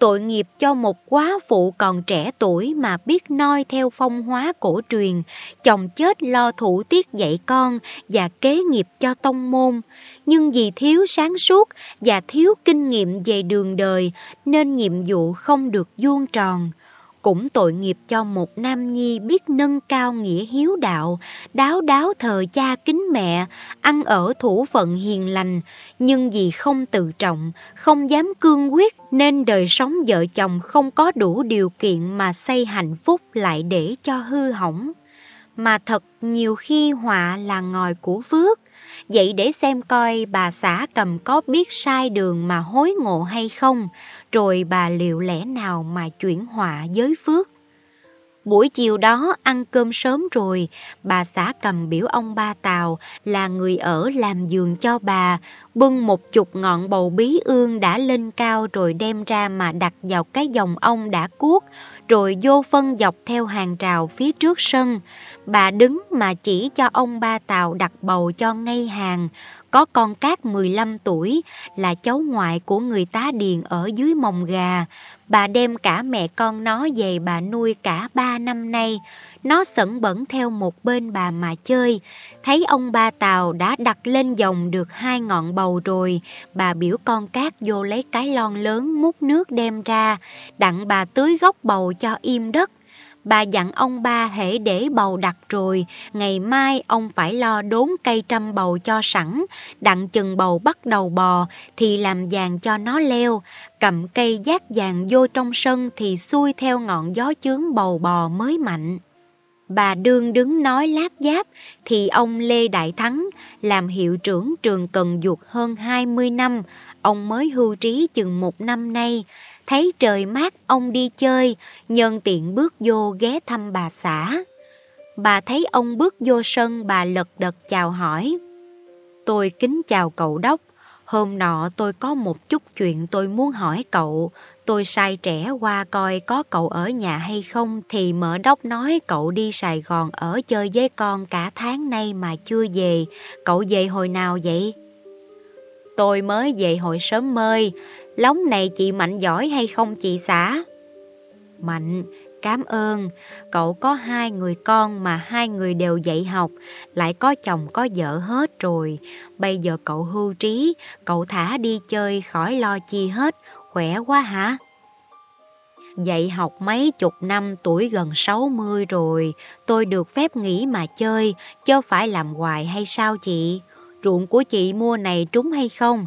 Tội nghiệp cho một quá phụ còn trẻ tuổi mà biết noi theo phong hóa cổ truyền, chồng chết lo thủ tiết dạy con và kế nghiệp cho tông môn. Nhưng vì thiếu sáng suốt và thiếu kinh nghiệm về đường đời nên nhiệm vụ không được vuông tròn cũng tội nghiệp cho một nam nhi biết nâng cao nghĩa hiếu đạo, đáo đáo thờ cha kính mẹ, ăn ở thủ phận hiền lành, nhưng vì không tự trọng, không dám cương quyết nên đời sống vợ chồng không có đủ điều kiện mà xây hạnh phúc lại để cho hư hỏng. Mà thật nhiều khi họa là ngòi của phước, vậy để xem coi bà xã cầm có biết sai đường mà hối ngộ hay không, rồi bà liệu lẽ nào mà chuyển họa giới phước. Buổi chiều đó ăn cơm sớm rồi, bà xã cầm biểu ông ba Tàu là người ở làm giường cho bà, bưng một chục ngọn bầu bí ương đã lên cao rồi đem ra mà đặt vào cái dòng ông đã cuốc, rồi vô phân dọc theo hàng rào phía trước sân. Bà đứng mà chỉ cho ông ba Tàu đặt bầu cho ngay hàng, có con cát 15 tuổi là cháu ngoại của người tá điền ở dưới mồng gà. Bà đem cả mẹ con nó về bà nuôi cả ba năm nay. Nó sẩn bẩn theo một bên bà mà chơi. Thấy ông ba Tàu đã đặt lên dòng được hai ngọn bầu rồi. Bà biểu con cát vô lấy cái lon lớn múc nước đem ra. Đặng bà tưới gốc bầu cho im đất. Bà dặn ông ba hễ để bầu đặt rồi, ngày mai ông phải lo đốn cây trăm bầu cho sẵn, đặng chừng bầu bắt đầu bò thì làm vàng cho nó leo, cầm cây giác vàng vô trong sân thì xuôi theo ngọn gió chướng bầu bò mới mạnh. Bà đương đứng nói láp giáp thì ông Lê Đại Thắng làm hiệu trưởng trường Cần Duột hơn 20 năm, ông mới hưu trí chừng một năm nay, thấy trời mát ông đi chơi, nhân tiện bước vô ghé thăm bà xã. bà thấy ông bước vô sân bà lật đật chào hỏi. Tôi kính chào cậu đốc, hôm nọ tôi có một chút chuyện tôi muốn hỏi cậu, tôi sai trẻ qua coi có cậu ở nhà hay không thì mở đốc nói cậu đi Sài Gòn ở chơi với con cả tháng nay mà chưa về, cậu về hồi nào vậy? Tôi mới về hồi sớm mơi, lóng này chị Mạnh giỏi hay không chị xã? Mạnh, cảm ơn, cậu có hai người con mà hai người đều dạy học, lại có chồng có vợ hết rồi. Bây giờ cậu hưu trí, cậu thả đi chơi khỏi lo chi hết, khỏe quá hả? Dạy học mấy chục năm tuổi gần 60 rồi, tôi được phép nghỉ mà chơi, chứ phải làm hoài hay sao chị? Ruộng của chị mua này trúng hay không?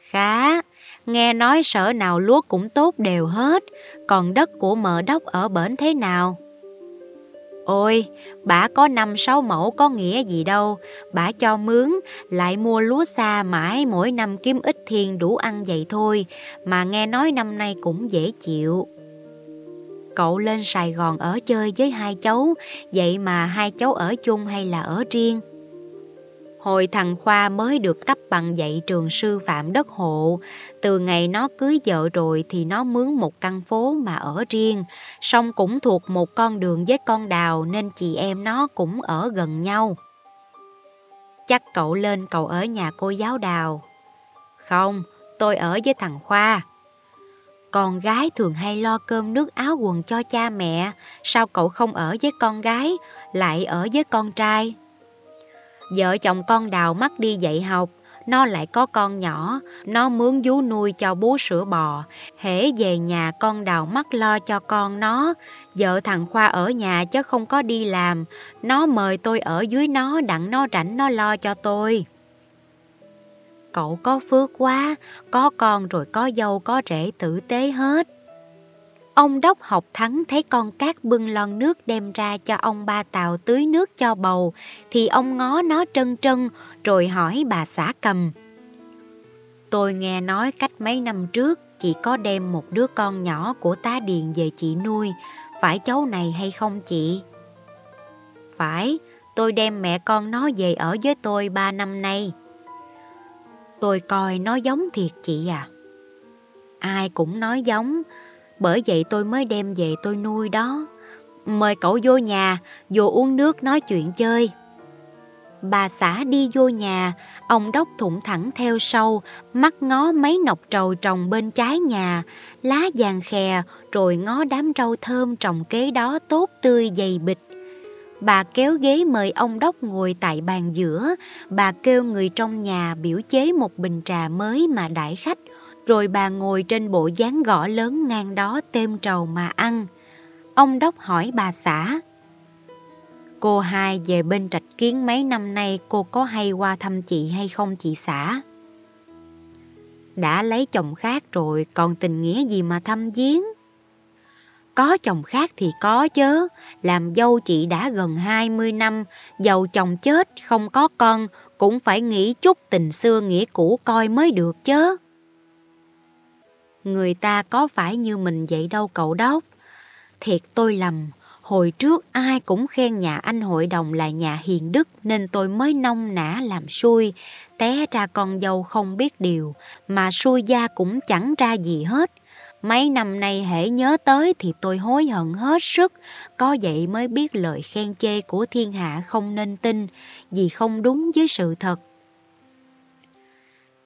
Khá, nghe nói sở nào lúa cũng tốt đều hết, còn đất của mợ đốc ở bển thế nào? Ôi, bà có năm sáu mẫu có nghĩa gì đâu, bà cho mướn, lại mua lúa xa mãi mỗi năm kiếm ít thiên đủ ăn vậy thôi, mà nghe nói năm nay cũng dễ chịu. Cậu lên Sài Gòn ở chơi với hai cháu, vậy mà hai cháu ở chung hay là ở riêng? Hồi thằng Khoa mới được cấp bằng dạy trường sư phạm đất hộ, từ ngày nó cưới vợ rồi thì nó mướn một căn phố mà ở riêng, song cũng thuộc một con đường với con đào nên chị em nó cũng ở gần nhau. Chắc cậu lên cậu ở nhà cô giáo đào. Không, tôi ở với thằng Khoa. Con gái thường hay lo cơm nước áo quần cho cha mẹ, sao cậu không ở với con gái, lại ở với con trai? Vợ chồng con đào mắt đi dạy học, nó lại có con nhỏ, nó mướn vú nuôi cho bú sữa bò. Hễ về nhà con đào mắt lo cho con nó, vợ thằng Khoa ở nhà chứ không có đi làm. Nó mời tôi ở dưới nó đặng nó rảnh nó lo cho tôi. Cậu có phước quá, có con rồi có dâu có rể tử tế hết. Ông đốc học thắng thấy con cát bưng lon nước đem ra cho ông ba Tàu tưới nước cho bầu, thì ông ngó nó trân trân rồi hỏi bà xã cầm. Tôi nghe nói cách mấy năm trước chị có đem một đứa con nhỏ của tá điền về chị nuôi, phải cháu này hay không chị? Phải, tôi đem mẹ con nó về ở với tôi ba năm nay. Tôi coi nó giống thiệt chị à. Ai cũng nói giống, bởi vậy tôi mới đem về tôi nuôi đó. Mời cậu vô nhà, vô uống nước nói chuyện chơi. Bà xã đi vô nhà, ông đốc thủng thẳng theo sau, mắt ngó mấy nọc trầu trồng bên trái nhà, lá vàng khè, rồi ngó đám rau thơm trồng kế đó tốt tươi dày bịch. Bà kéo ghế mời ông đốc ngồi tại bàn giữa, bà kêu người trong nhà biểu chế một bình trà mới mà đãi khách, rồi bà ngồi trên bộ dáng gõ lớn ngang đó têm trầu mà ăn. Ông đốc hỏi bà xã. Cô hai về bên trạch kiến mấy năm nay cô có hay qua thăm chị hay không chị xã? Đã lấy chồng khác rồi còn tình nghĩa gì mà thăm viếng? Có chồng khác thì có chứ, làm dâu chị đã gần 20 năm, giàu chồng chết, không có con, cũng phải nghĩ chút tình xưa nghĩa cũ coi mới được chứ. Người ta có phải như mình vậy đâu cậu đốc. Thiệt tôi lầm, hồi trước ai cũng khen nhà anh hội đồng là nhà hiền đức nên tôi mới nông nã làm xui, té ra con dâu không biết điều, mà xui gia cũng chẳng ra gì hết. Mấy năm nay hễ nhớ tới thì tôi hối hận hết sức, có vậy mới biết lời khen chê của thiên hạ không nên tin, vì không đúng với sự thật.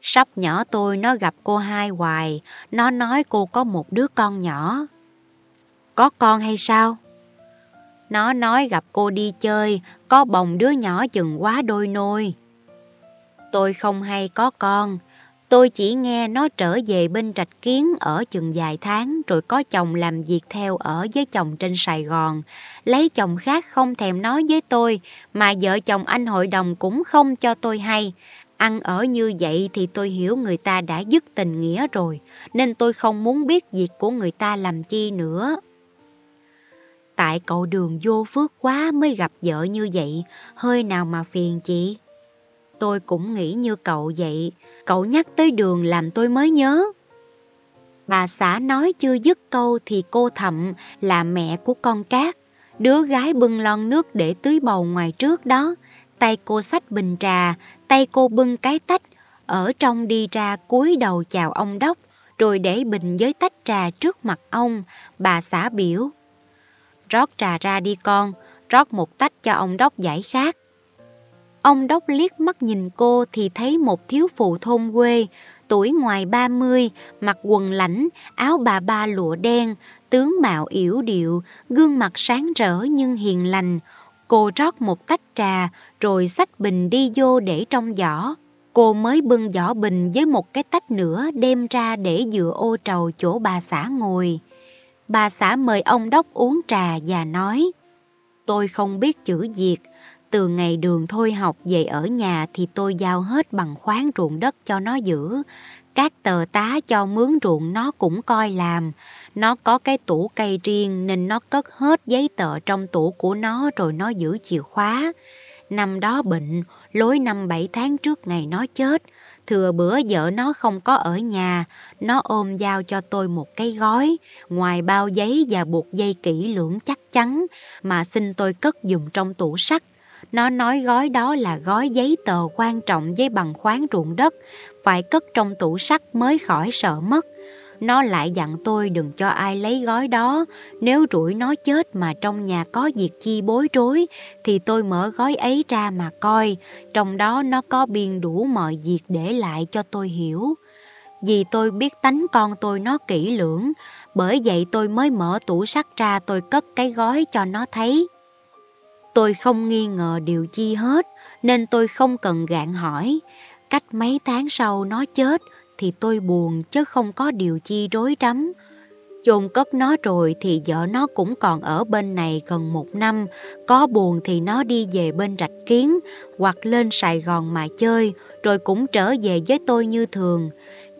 Sắp nhỏ tôi nó gặp cô hai hoài, nó nói cô có một đứa con nhỏ. Có con hay sao? Nó nói gặp cô đi chơi, có bồng đứa nhỏ chừng quá đôi nôi. Tôi không hay có con, tôi chỉ nghe nó trở về bên trạch kiến ở chừng vài tháng rồi có chồng làm việc theo ở với chồng trên Sài Gòn. Lấy chồng khác không thèm nói với tôi, mà vợ chồng anh hội đồng cũng không cho tôi hay. Ăn ở như vậy thì tôi hiểu người ta đã dứt tình nghĩa rồi, nên tôi không muốn biết việc của người ta làm chi nữa. Tại cậu đường vô phước quá mới gặp vợ như vậy, hơi nào mà phiền chị. Tôi cũng nghĩ như cậu vậy, cậu nhắc tới đường làm tôi mới nhớ. Bà xã nói chưa dứt câu thì cô thậm là mẹ của con cát, Đứa gái bưng lon nước để tưới bầu ngoài trước đó, tay cô sách bình trà, tay cô bưng cái tách, ở trong đi ra cúi đầu chào ông đốc, rồi để bình với tách trà trước mặt ông, bà xã biểu. Rót trà ra đi con, rót một tách cho ông đốc giải khát. Ông đốc liếc mắt nhìn cô thì thấy một thiếu phụ thôn quê, tuổi ngoài 30, mặc quần lãnh, áo bà ba lụa đen, tướng mạo yểu điệu, gương mặt sáng rỡ nhưng hiền lành. Cô rót một tách trà, rồi xách bình đi vô để trong giỏ. Cô mới bưng giỏ bình với một cái tách nữa đem ra để dựa ô trầu chỗ bà xã ngồi. Bà xã mời ông đốc uống trà và nói Tôi không biết chữ Việt, từ ngày đường thôi học về ở nhà thì tôi giao hết bằng khoáng ruộng đất cho nó giữ. Các tờ tá cho mướn ruộng nó cũng coi làm. Nó có cái tủ cây riêng nên nó cất hết giấy tờ trong tủ của nó rồi nó giữ chìa khóa. Năm đó bệnh, lối năm bảy tháng trước ngày nó chết, thừa bữa vợ nó không có ở nhà, nó ôm giao cho tôi một cái gói, ngoài bao giấy và buộc dây kỹ lưỡng chắc chắn, mà xin tôi cất dùng trong tủ sắt. Nó nói gói đó là gói giấy tờ quan trọng với bằng khoáng ruộng đất, phải cất trong tủ sắt mới khỏi sợ mất. Nó lại dặn tôi đừng cho ai lấy gói đó, nếu rủi nó chết mà trong nhà có việc chi bối rối, thì tôi mở gói ấy ra mà coi, trong đó nó có biên đủ mọi việc để lại cho tôi hiểu. Vì tôi biết tánh con tôi nó kỹ lưỡng, bởi vậy tôi mới mở tủ sắt ra tôi cất cái gói cho nó thấy. Tôi không nghi ngờ điều chi hết, nên tôi không cần gạn hỏi. Cách mấy tháng sau nó chết, thì tôi buồn chứ không có điều chi rối rắm. Chôn cất nó rồi thì vợ nó cũng còn ở bên này gần một năm, có buồn thì nó đi về bên rạch kiến hoặc lên Sài Gòn mà chơi, rồi cũng trở về với tôi như thường.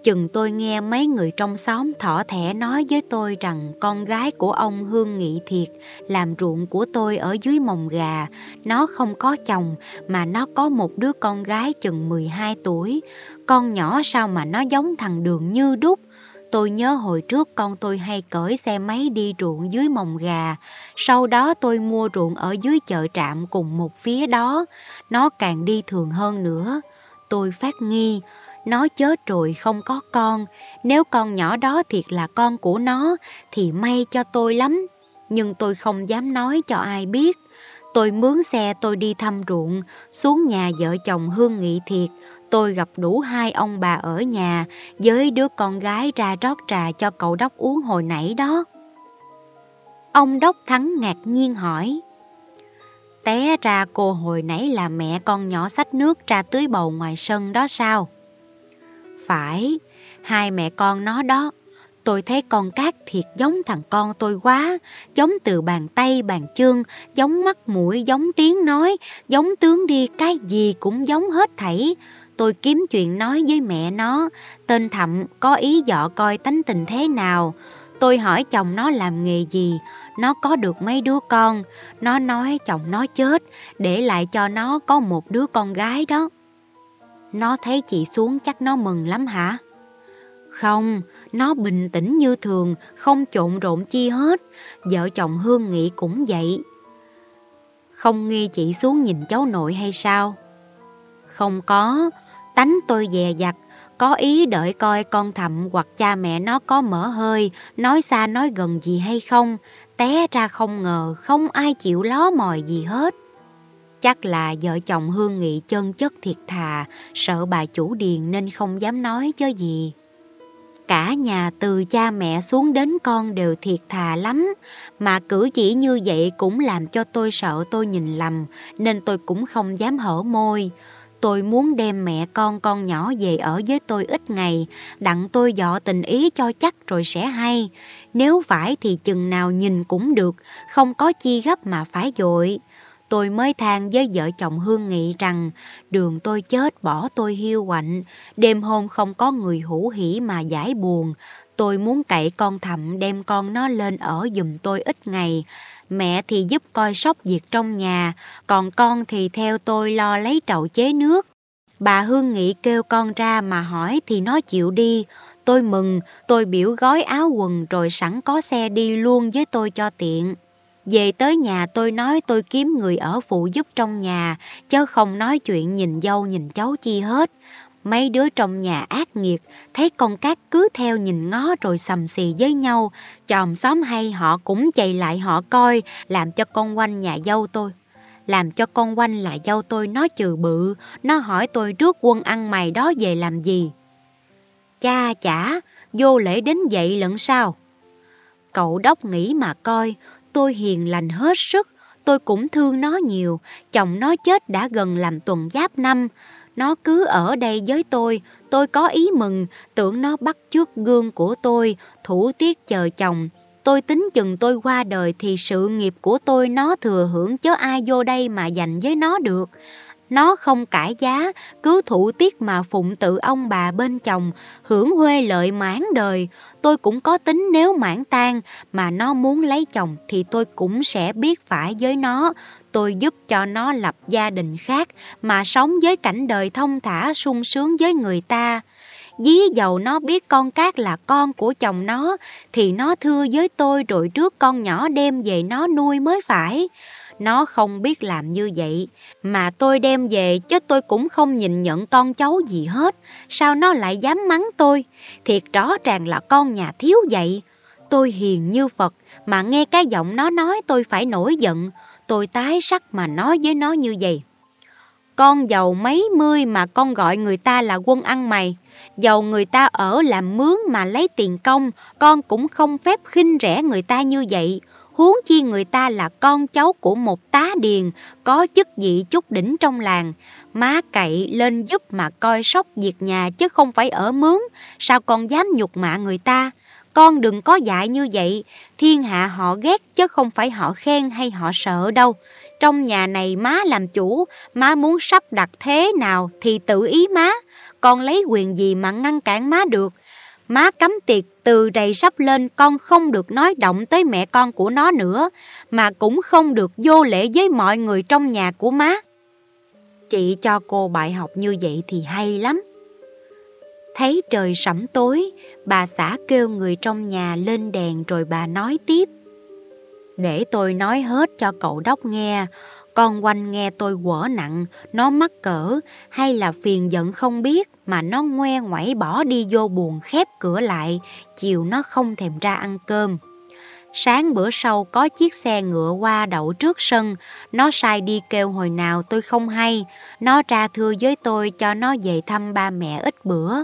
Chừng tôi nghe mấy người trong xóm thỏ thẻ nói với tôi rằng con gái của ông Hương Nghị Thiệt làm ruộng của tôi ở dưới mồng gà. Nó không có chồng mà nó có một đứa con gái chừng 12 tuổi. Con nhỏ sao mà nó giống thằng Đường như đúc. Tôi nhớ hồi trước con tôi hay cởi xe máy đi ruộng dưới mồng gà. Sau đó tôi mua ruộng ở dưới chợ trạm cùng một phía đó. Nó càng đi thường hơn nữa. Tôi phát nghi, nó chết rồi không có con, nếu con nhỏ đó thiệt là con của nó thì may cho tôi lắm, nhưng tôi không dám nói cho ai biết. Tôi mướn xe tôi đi thăm ruộng, xuống nhà vợ chồng Hương Nghị Thiệt, tôi gặp đủ hai ông bà ở nhà với đứa con gái ra rót trà cho cậu đốc uống hồi nãy đó. Ông đốc thắng ngạc nhiên hỏi, Té ra cô hồi nãy là mẹ con nhỏ xách nước ra tưới bầu ngoài sân đó sao? Phải, hai mẹ con nó đó. Tôi thấy con cát thiệt giống thằng con tôi quá, giống từ bàn tay bàn chân, giống mắt mũi, giống tiếng nói, giống tướng đi, cái gì cũng giống hết thảy. Tôi kiếm chuyện nói với mẹ nó, tên Thậm có ý dọ coi tánh tình thế nào. Tôi hỏi chồng nó làm nghề gì, nó có được mấy đứa con. Nó nói chồng nó chết, để lại cho nó có một đứa con gái đó. Nó thấy chị xuống chắc nó mừng lắm hả? Không, nó bình tĩnh như thường, không trộn rộn chi hết. Vợ chồng Hương Nghị cũng vậy. Không nghi chị xuống nhìn cháu nội hay sao? Không có, tánh tôi dè dặt, có ý đợi coi con thầm hoặc cha mẹ nó có mở hơi, nói xa nói gần gì hay không, té ra không ngờ không ai chịu ló mòi gì hết. Chắc là vợ chồng Hương Nghị chân chất thiệt thà, sợ bà chủ điền nên không dám nói cho gì. Cả nhà từ cha mẹ xuống đến con đều thiệt thà lắm, mà cử chỉ như vậy cũng làm cho tôi sợ tôi nhìn lầm, nên tôi cũng không dám hở môi. Tôi muốn đem mẹ con con nhỏ về ở với tôi ít ngày, đặng tôi dọ tình ý cho chắc rồi sẽ hay. Nếu phải thì chừng nào nhìn cũng được, không có chi gấp mà phải dội tôi mới than với vợ chồng Hương Nghị rằng đường tôi chết bỏ tôi hiu quạnh, đêm hôm không có người hữu hỉ mà giải buồn. Tôi muốn cậy con thầm đem con nó lên ở giùm tôi ít ngày. Mẹ thì giúp coi sóc việc trong nhà, còn con thì theo tôi lo lấy trậu chế nước. Bà Hương Nghị kêu con ra mà hỏi thì nó chịu đi. Tôi mừng, tôi biểu gói áo quần rồi sẵn có xe đi luôn với tôi cho tiện. Về tới nhà tôi nói tôi kiếm người ở phụ giúp trong nhà, chứ không nói chuyện nhìn dâu nhìn cháu chi hết. Mấy đứa trong nhà ác nghiệt, thấy con cát cứ theo nhìn ngó rồi sầm xì với nhau, chòm xóm hay họ cũng chạy lại họ coi, làm cho con quanh nhà dâu tôi. Làm cho con quanh là dâu tôi nó trừ bự, nó hỏi tôi rước quân ăn mày đó về làm gì. Cha chả, vô lễ đến vậy lẫn sao? Cậu đốc nghĩ mà coi, tôi hiền lành hết sức, tôi cũng thương nó nhiều, chồng nó chết đã gần làm tuần giáp năm, nó cứ ở đây với tôi, tôi có ý mừng, tưởng nó bắt trước gương của tôi, thủ tiết chờ chồng. Tôi tính chừng tôi qua đời thì sự nghiệp của tôi nó thừa hưởng chứ ai vô đây mà dành với nó được. Nó không cải giá, cứ thủ tiết mà phụng tự ông bà bên chồng, hưởng huê lợi mãn đời. Tôi cũng có tính nếu mãn tan mà nó muốn lấy chồng thì tôi cũng sẽ biết phải với nó. Tôi giúp cho nó lập gia đình khác mà sống với cảnh đời thông thả sung sướng với người ta. Dí dầu nó biết con cát là con của chồng nó thì nó thưa với tôi rồi trước con nhỏ đem về nó nuôi mới phải. Nó không biết làm như vậy, mà tôi đem về chứ tôi cũng không nhìn nhận con cháu gì hết. Sao nó lại dám mắng tôi? Thiệt rõ ràng là con nhà thiếu vậy. Tôi hiền như Phật, mà nghe cái giọng nó nói tôi phải nổi giận. Tôi tái sắc mà nói với nó như vậy. Con giàu mấy mươi mà con gọi người ta là quân ăn mày. Giàu người ta ở làm mướn mà lấy tiền công, con cũng không phép khinh rẻ người ta như vậy huống chi người ta là con cháu của một tá điền, có chức vị chút đỉnh trong làng. Má cậy lên giúp mà coi sóc việc nhà chứ không phải ở mướn, sao con dám nhục mạ người ta? Con đừng có dạy như vậy, thiên hạ họ ghét chứ không phải họ khen hay họ sợ đâu. Trong nhà này má làm chủ, má muốn sắp đặt thế nào thì tự ý má. Con lấy quyền gì mà ngăn cản má được? Má cấm tiệc từ rầy sắp lên con không được nói động tới mẹ con của nó nữa, mà cũng không được vô lễ với mọi người trong nhà của má. Chị cho cô bài học như vậy thì hay lắm. Thấy trời sẫm tối, bà xã kêu người trong nhà lên đèn rồi bà nói tiếp. Để tôi nói hết cho cậu đốc nghe, con quanh nghe tôi quở nặng, nó mắc cỡ hay là phiền giận không biết mà nó ngoe ngoẩy bỏ đi vô buồn khép cửa lại, chiều nó không thèm ra ăn cơm. Sáng bữa sau có chiếc xe ngựa qua đậu trước sân, nó sai đi kêu hồi nào tôi không hay, nó ra thưa với tôi cho nó về thăm ba mẹ ít bữa.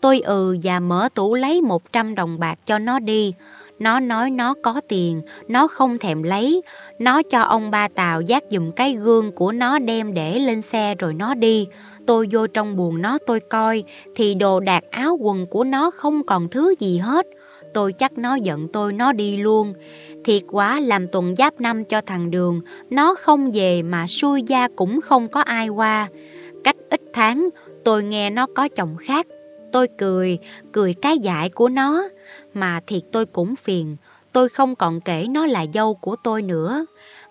Tôi ừ và mở tủ lấy 100 đồng bạc cho nó đi. Nó nói nó có tiền, nó không thèm lấy. Nó cho ông ba Tàu giác dùm cái gương của nó đem để lên xe rồi nó đi. Tôi vô trong buồng nó tôi coi, thì đồ đạc áo quần của nó không còn thứ gì hết. Tôi chắc nó giận tôi nó đi luôn. Thiệt quá làm tuần giáp năm cho thằng Đường, nó không về mà xui gia cũng không có ai qua. Cách ít tháng, tôi nghe nó có chồng khác. Tôi cười, cười cái dại của nó. Mà thiệt tôi cũng phiền, tôi không còn kể nó là dâu của tôi nữa.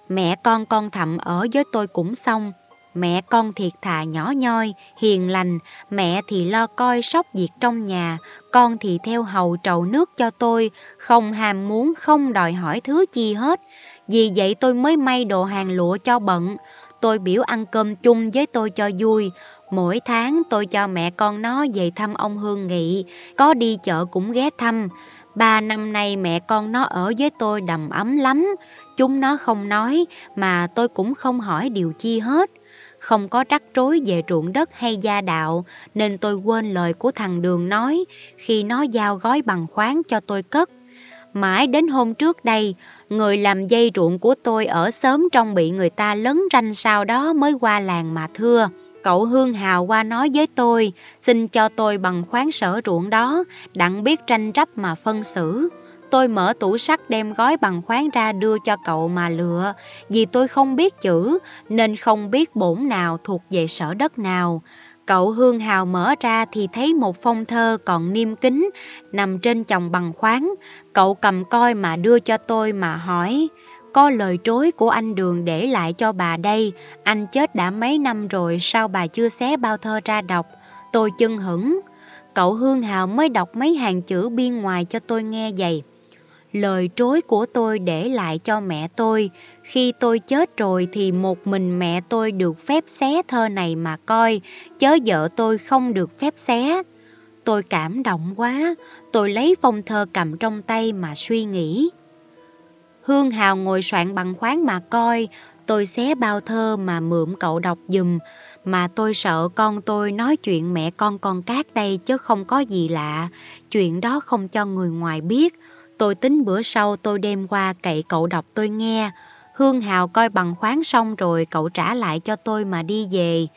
Mẹ con con thầm ở với tôi cũng xong. Mẹ con thiệt thà nhỏ nhoi, hiền lành, mẹ thì lo coi sóc việc trong nhà, con thì theo hầu trầu nước cho tôi, không hàm muốn, không đòi hỏi thứ chi hết. Vì vậy tôi mới may đồ hàng lụa cho bận. Tôi biểu ăn cơm chung với tôi cho vui. Mỗi tháng tôi cho mẹ con nó về thăm ông Hương Nghị, có đi chợ cũng ghé thăm. Ba năm nay mẹ con nó ở với tôi đầm ấm lắm, chúng nó không nói mà tôi cũng không hỏi điều chi hết. Không có rắc rối về ruộng đất hay gia đạo nên tôi quên lời của thằng Đường nói khi nó giao gói bằng khoáng cho tôi cất. Mãi đến hôm trước đây, người làm dây ruộng của tôi ở sớm trong bị người ta lấn ranh sau đó mới qua làng mà thưa. Cậu Hương Hào qua nói với tôi, xin cho tôi bằng khoáng sở ruộng đó, đặng biết tranh chấp mà phân xử. Tôi mở tủ sắt đem gói bằng khoáng ra đưa cho cậu mà lựa, vì tôi không biết chữ, nên không biết bổn nào thuộc về sở đất nào. Cậu Hương Hào mở ra thì thấy một phong thơ còn niêm kính, nằm trên chồng bằng khoáng. Cậu cầm coi mà đưa cho tôi mà hỏi, có lời trối của anh Đường để lại cho bà đây, anh chết đã mấy năm rồi sao bà chưa xé bao thơ ra đọc. Tôi chân hững, cậu Hương Hào mới đọc mấy hàng chữ biên ngoài cho tôi nghe vậy. lời trối của tôi để lại cho mẹ tôi. Khi tôi chết rồi thì một mình mẹ tôi được phép xé thơ này mà coi, chớ vợ tôi không được phép xé. Tôi cảm động quá, tôi lấy phong thơ cầm trong tay mà suy nghĩ. Hương Hào ngồi soạn bằng khoáng mà coi, tôi xé bao thơ mà mượn cậu đọc dùm, mà tôi sợ con tôi nói chuyện mẹ con con cát đây chứ không có gì lạ, chuyện đó không cho người ngoài biết. Tôi tính bữa sau tôi đem qua cậy cậu đọc tôi nghe. Hương Hào coi bằng khoáng xong rồi cậu trả lại cho tôi mà đi về.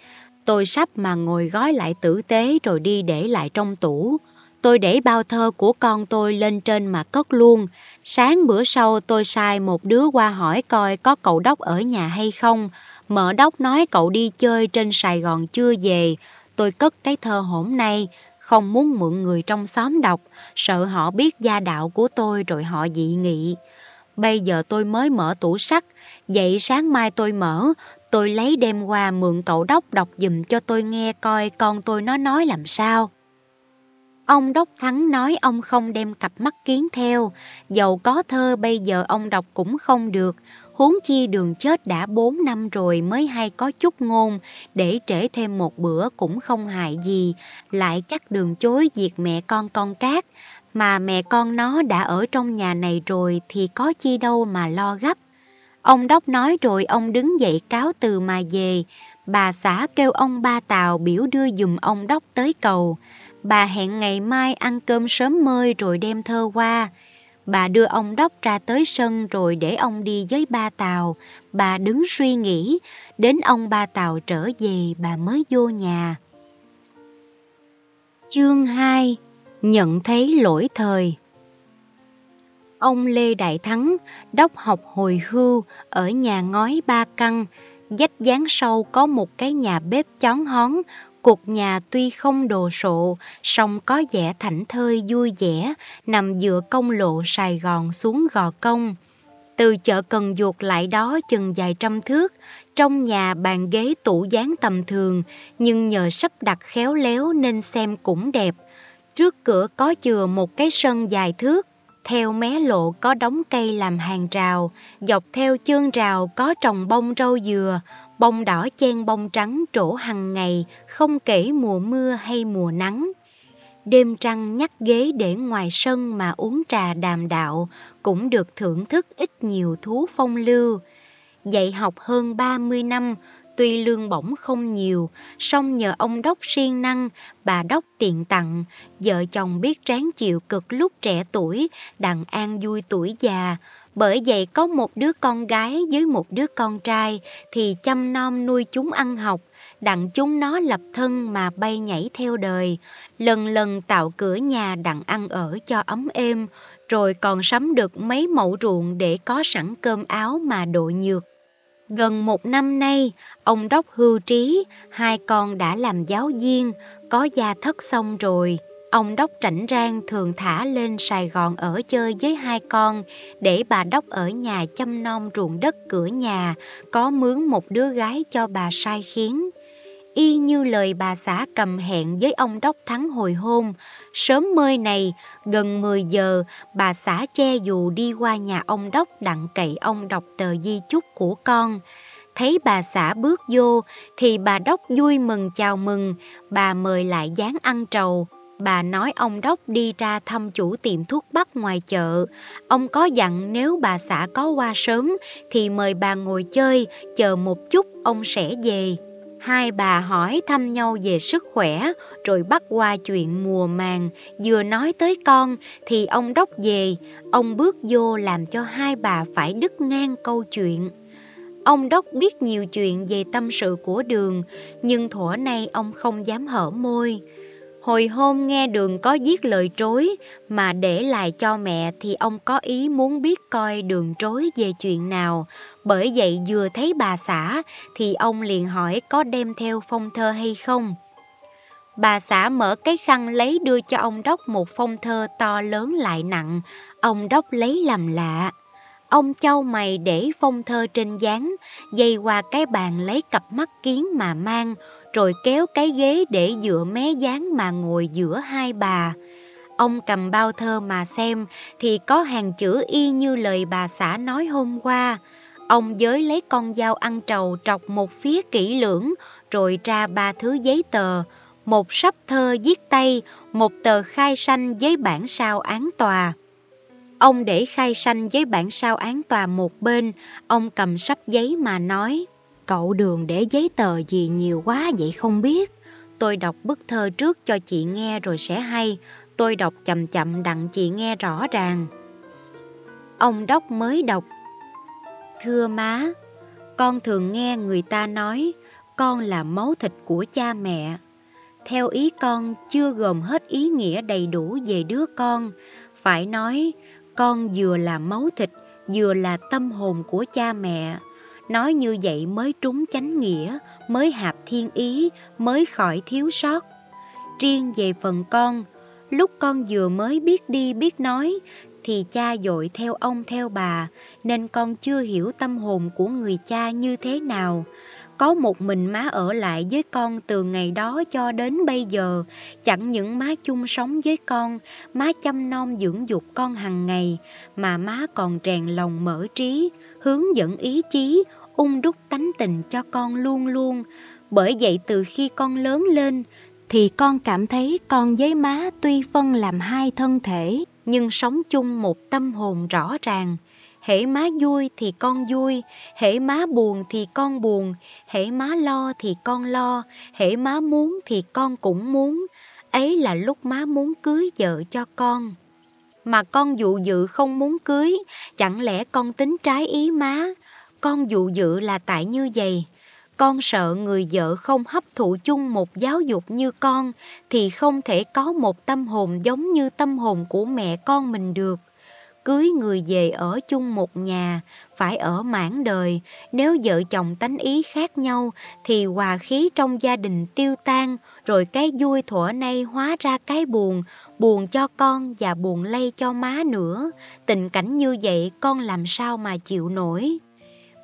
Tôi sắp mà ngồi gói lại tử tế rồi đi để lại trong tủ. Tôi để bao thơ của con tôi lên trên mà cất luôn. Sáng bữa sau tôi sai một đứa qua hỏi coi có cậu đốc ở nhà hay không. Mợ đốc nói cậu đi chơi trên Sài Gòn chưa về. Tôi cất cái thơ hổn nay, không muốn mượn người trong xóm đọc, sợ họ biết gia đạo của tôi rồi họ dị nghị. Bây giờ tôi mới mở tủ sắt, vậy sáng mai tôi mở, tôi lấy đem qua mượn cậu đốc đọc dùm cho tôi nghe coi con tôi nó nói làm sao. Ông Đốc Thắng nói ông không đem cặp mắt kiến theo, dầu có thơ bây giờ ông đọc cũng không được, huống chi đường chết đã 4 năm rồi mới hay có chút ngôn, để trễ thêm một bữa cũng không hại gì, lại chắc đường chối diệt mẹ con con cát, mà mẹ con nó đã ở trong nhà này rồi thì có chi đâu mà lo gấp. Ông Đốc nói rồi ông đứng dậy cáo từ mà về, bà xã kêu ông ba Tàu biểu đưa dùm ông Đốc tới cầu. Bà hẹn ngày mai ăn cơm sớm mơi rồi đem thơ qua. Bà đưa ông Đốc ra tới sân rồi để ông đi với ba Tàu. Bà đứng suy nghĩ, đến ông ba Tàu trở về bà mới vô nhà. Chương 2 Nhận thấy lỗi thời Ông Lê Đại Thắng, đốc học hồi hưu ở nhà ngói ba căn, dách dáng sâu có một cái nhà bếp chón hón, Cuộc nhà tuy không đồ sộ, song có vẻ thảnh thơi vui vẻ, nằm dựa công lộ Sài Gòn xuống Gò Công. Từ chợ Cần Duột lại đó chừng vài trăm thước, trong nhà bàn ghế tủ dáng tầm thường, nhưng nhờ sắp đặt khéo léo nên xem cũng đẹp. Trước cửa có chừa một cái sân dài thước, theo mé lộ có đống cây làm hàng rào, dọc theo chương rào có trồng bông rau dừa, bông đỏ chen bông trắng trổ hằng ngày, không kể mùa mưa hay mùa nắng. Đêm trăng nhắc ghế để ngoài sân mà uống trà đàm đạo, cũng được thưởng thức ít nhiều thú phong lưu. Dạy học hơn 30 năm, tuy lương bổng không nhiều, song nhờ ông đốc siêng năng, bà đốc tiện tặng, vợ chồng biết tráng chịu cực lúc trẻ tuổi, đặng an vui tuổi già, bởi vậy có một đứa con gái với một đứa con trai thì chăm nom nuôi chúng ăn học, đặng chúng nó lập thân mà bay nhảy theo đời, lần lần tạo cửa nhà đặng ăn ở cho ấm êm, rồi còn sắm được mấy mẫu ruộng để có sẵn cơm áo mà độ nhược. Gần một năm nay, ông đốc hưu trí, hai con đã làm giáo viên, có gia thất xong rồi. Ông Đốc rảnh rang thường thả lên Sài Gòn ở chơi với hai con để bà Đốc ở nhà chăm nom ruộng đất cửa nhà, có mướn một đứa gái cho bà sai khiến. Y như lời bà xã cầm hẹn với ông Đốc Thắng hồi hôm, sớm mơi này, gần 10 giờ, bà xã che dù đi qua nhà ông Đốc đặng cậy ông đọc tờ di chúc của con. Thấy bà xã bước vô thì bà Đốc vui mừng chào mừng, bà mời lại dáng ăn trầu, bà nói ông Đốc đi ra thăm chủ tiệm thuốc bắc ngoài chợ. Ông có dặn nếu bà xã có qua sớm thì mời bà ngồi chơi, chờ một chút ông sẽ về. Hai bà hỏi thăm nhau về sức khỏe, rồi bắt qua chuyện mùa màng, vừa nói tới con thì ông Đốc về, ông bước vô làm cho hai bà phải đứt ngang câu chuyện. Ông Đốc biết nhiều chuyện về tâm sự của đường, nhưng thuở nay ông không dám hở môi. Hồi hôm nghe đường có viết lời trối mà để lại cho mẹ thì ông có ý muốn biết coi đường trối về chuyện nào. Bởi vậy vừa thấy bà xã thì ông liền hỏi có đem theo phong thơ hay không. Bà xã mở cái khăn lấy đưa cho ông Đốc một phong thơ to lớn lại nặng. Ông Đốc lấy làm lạ. Ông châu mày để phong thơ trên dáng, dây qua cái bàn lấy cặp mắt kiến mà mang, rồi kéo cái ghế để dựa mé dáng mà ngồi giữa hai bà. Ông cầm bao thơ mà xem thì có hàng chữ y như lời bà xã nói hôm qua. Ông giới lấy con dao ăn trầu trọc một phía kỹ lưỡng rồi ra ba thứ giấy tờ, một sắp thơ viết tay, một tờ khai sanh với bản sao án tòa. Ông để khai sanh với bản sao án tòa một bên, ông cầm sắp giấy mà nói, cậu đường để giấy tờ gì nhiều quá vậy không biết. Tôi đọc bức thơ trước cho chị nghe rồi sẽ hay, tôi đọc chậm chậm đặng chị nghe rõ ràng. Ông đốc mới đọc, Thưa má, con thường nghe người ta nói con là máu thịt của cha mẹ. Theo ý con chưa gồm hết ý nghĩa đầy đủ về đứa con, phải nói con vừa là máu thịt, vừa là tâm hồn của cha mẹ. Nói như vậy mới trúng chánh nghĩa, mới hạp thiên ý, mới khỏi thiếu sót. Riêng về phần con, lúc con vừa mới biết đi biết nói, thì cha dội theo ông theo bà, nên con chưa hiểu tâm hồn của người cha như thế nào. Có một mình má ở lại với con từ ngày đó cho đến bây giờ, chẳng những má chung sống với con, má chăm nom dưỡng dục con hàng ngày, mà má còn rèn lòng mở trí, hướng dẫn ý chí, ung đúc tánh tình cho con luôn luôn. Bởi vậy từ khi con lớn lên, thì con cảm thấy con với má tuy phân làm hai thân thể, nhưng sống chung một tâm hồn rõ ràng hễ má vui thì con vui, hễ má buồn thì con buồn, hễ má lo thì con lo, hễ má muốn thì con cũng muốn. Ấy là lúc má muốn cưới vợ cho con. Mà con dụ dự không muốn cưới, chẳng lẽ con tính trái ý má? Con dụ dự là tại như vậy. Con sợ người vợ không hấp thụ chung một giáo dục như con thì không thể có một tâm hồn giống như tâm hồn của mẹ con mình được cưới người về ở chung một nhà, phải ở mãn đời, nếu vợ chồng tánh ý khác nhau thì hòa khí trong gia đình tiêu tan, rồi cái vui thuở nay hóa ra cái buồn, buồn cho con và buồn lây cho má nữa. Tình cảnh như vậy con làm sao mà chịu nổi?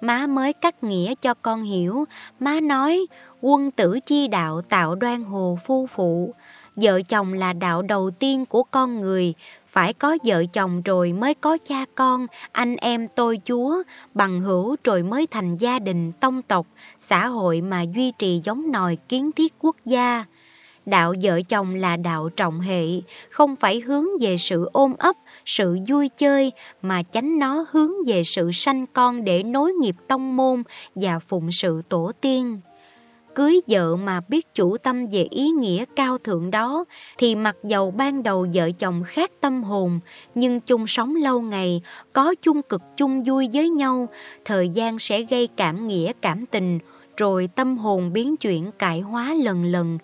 Má mới cắt nghĩa cho con hiểu, má nói quân tử chi đạo tạo đoan hồ phu phụ. Vợ chồng là đạo đầu tiên của con người, phải có vợ chồng rồi mới có cha con, anh em tôi chúa, bằng hữu rồi mới thành gia đình tông tộc, xã hội mà duy trì giống nòi kiến thiết quốc gia. Đạo vợ chồng là đạo trọng hệ, không phải hướng về sự ôm ấp, sự vui chơi, mà tránh nó hướng về sự sanh con để nối nghiệp tông môn và phụng sự tổ tiên. Cưới vợ mà biết chủ tâm về ý nghĩa cao thượng đó thì mặc dầu ban đầu vợ chồng khác tâm hồn nhưng chung sống lâu ngày, có chung cực chung vui với nhau, thời gian sẽ gây cảm nghĩa cảm tình, rồi tâm hồn biến chuyển cải hóa lần lần,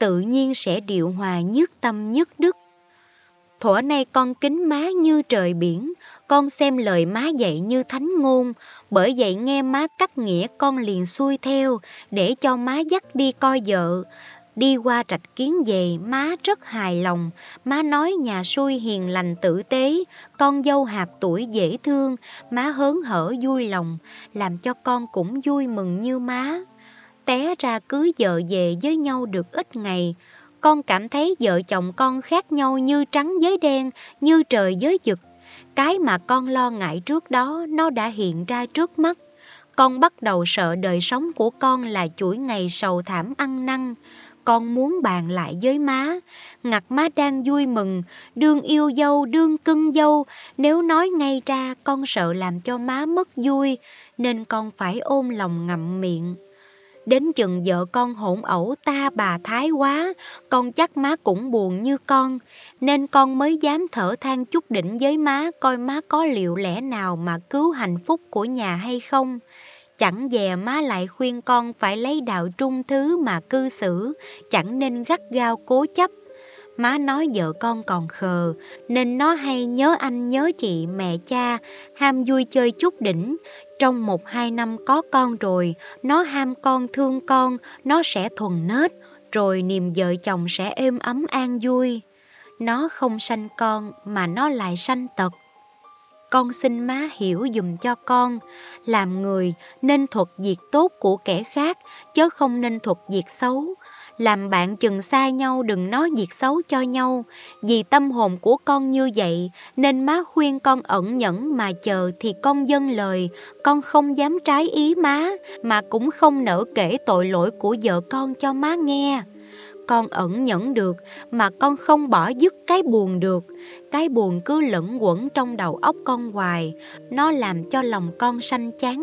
tự nhiên sẽ điệu hòa nhất tâm nhất đức. Thuở nay con kính má như trời biển, con xem lời má dạy như thánh ngôn, bởi vậy nghe má cắt nghĩa con liền xuôi theo để cho má dắt đi coi vợ. Đi qua trạch kiến về, má rất hài lòng. Má nói nhà xuôi hiền lành tử tế, con dâu hạp tuổi dễ thương, má hớn hở vui lòng, làm cho con cũng vui mừng như má. Té ra cưới vợ về với nhau được ít ngày, con cảm thấy vợ chồng con khác nhau như trắng với đen, như trời với vực. Cái mà con lo ngại trước đó nó đã hiện ra trước mắt. Con bắt đầu sợ đời sống của con là chuỗi ngày sầu thảm ăn năn. Con muốn bàn lại với má. Ngặt má đang vui mừng, đương yêu dâu, đương cưng dâu. Nếu nói ngay ra con sợ làm cho má mất vui, nên con phải ôm lòng ngậm miệng. Đến chừng vợ con hỗn ẩu ta bà thái quá, con chắc má cũng buồn như con, nên con mới dám thở than chút đỉnh với má coi má có liệu lẽ nào mà cứu hạnh phúc của nhà hay không. Chẳng dè má lại khuyên con phải lấy đạo trung thứ mà cư xử, chẳng nên gắt gao cố chấp. Má nói vợ con còn khờ, nên nó hay nhớ anh nhớ chị mẹ cha, ham vui chơi chút đỉnh, trong một hai năm có con rồi, nó ham con thương con, nó sẽ thuần nết, rồi niềm vợ chồng sẽ êm ấm an vui. Nó không sanh con mà nó lại sanh tật. Con xin má hiểu dùm cho con, làm người nên thuật việc tốt của kẻ khác, chứ không nên thuật việc xấu. Làm bạn chừng xa nhau đừng nói việc xấu cho nhau. Vì tâm hồn của con như vậy Nên má khuyên con ẩn nhẫn mà chờ Thì con dâng lời. Con không dám trái ý má Mà cũng không nỡ kể tội lỗi của vợ con cho má nghe. Con ẩn nhẫn được mà con không bỏ dứt cái buồn được. Cái buồn cứ lẫn quẩn trong đầu óc con hoài, nó làm cho lòng con sanh chán.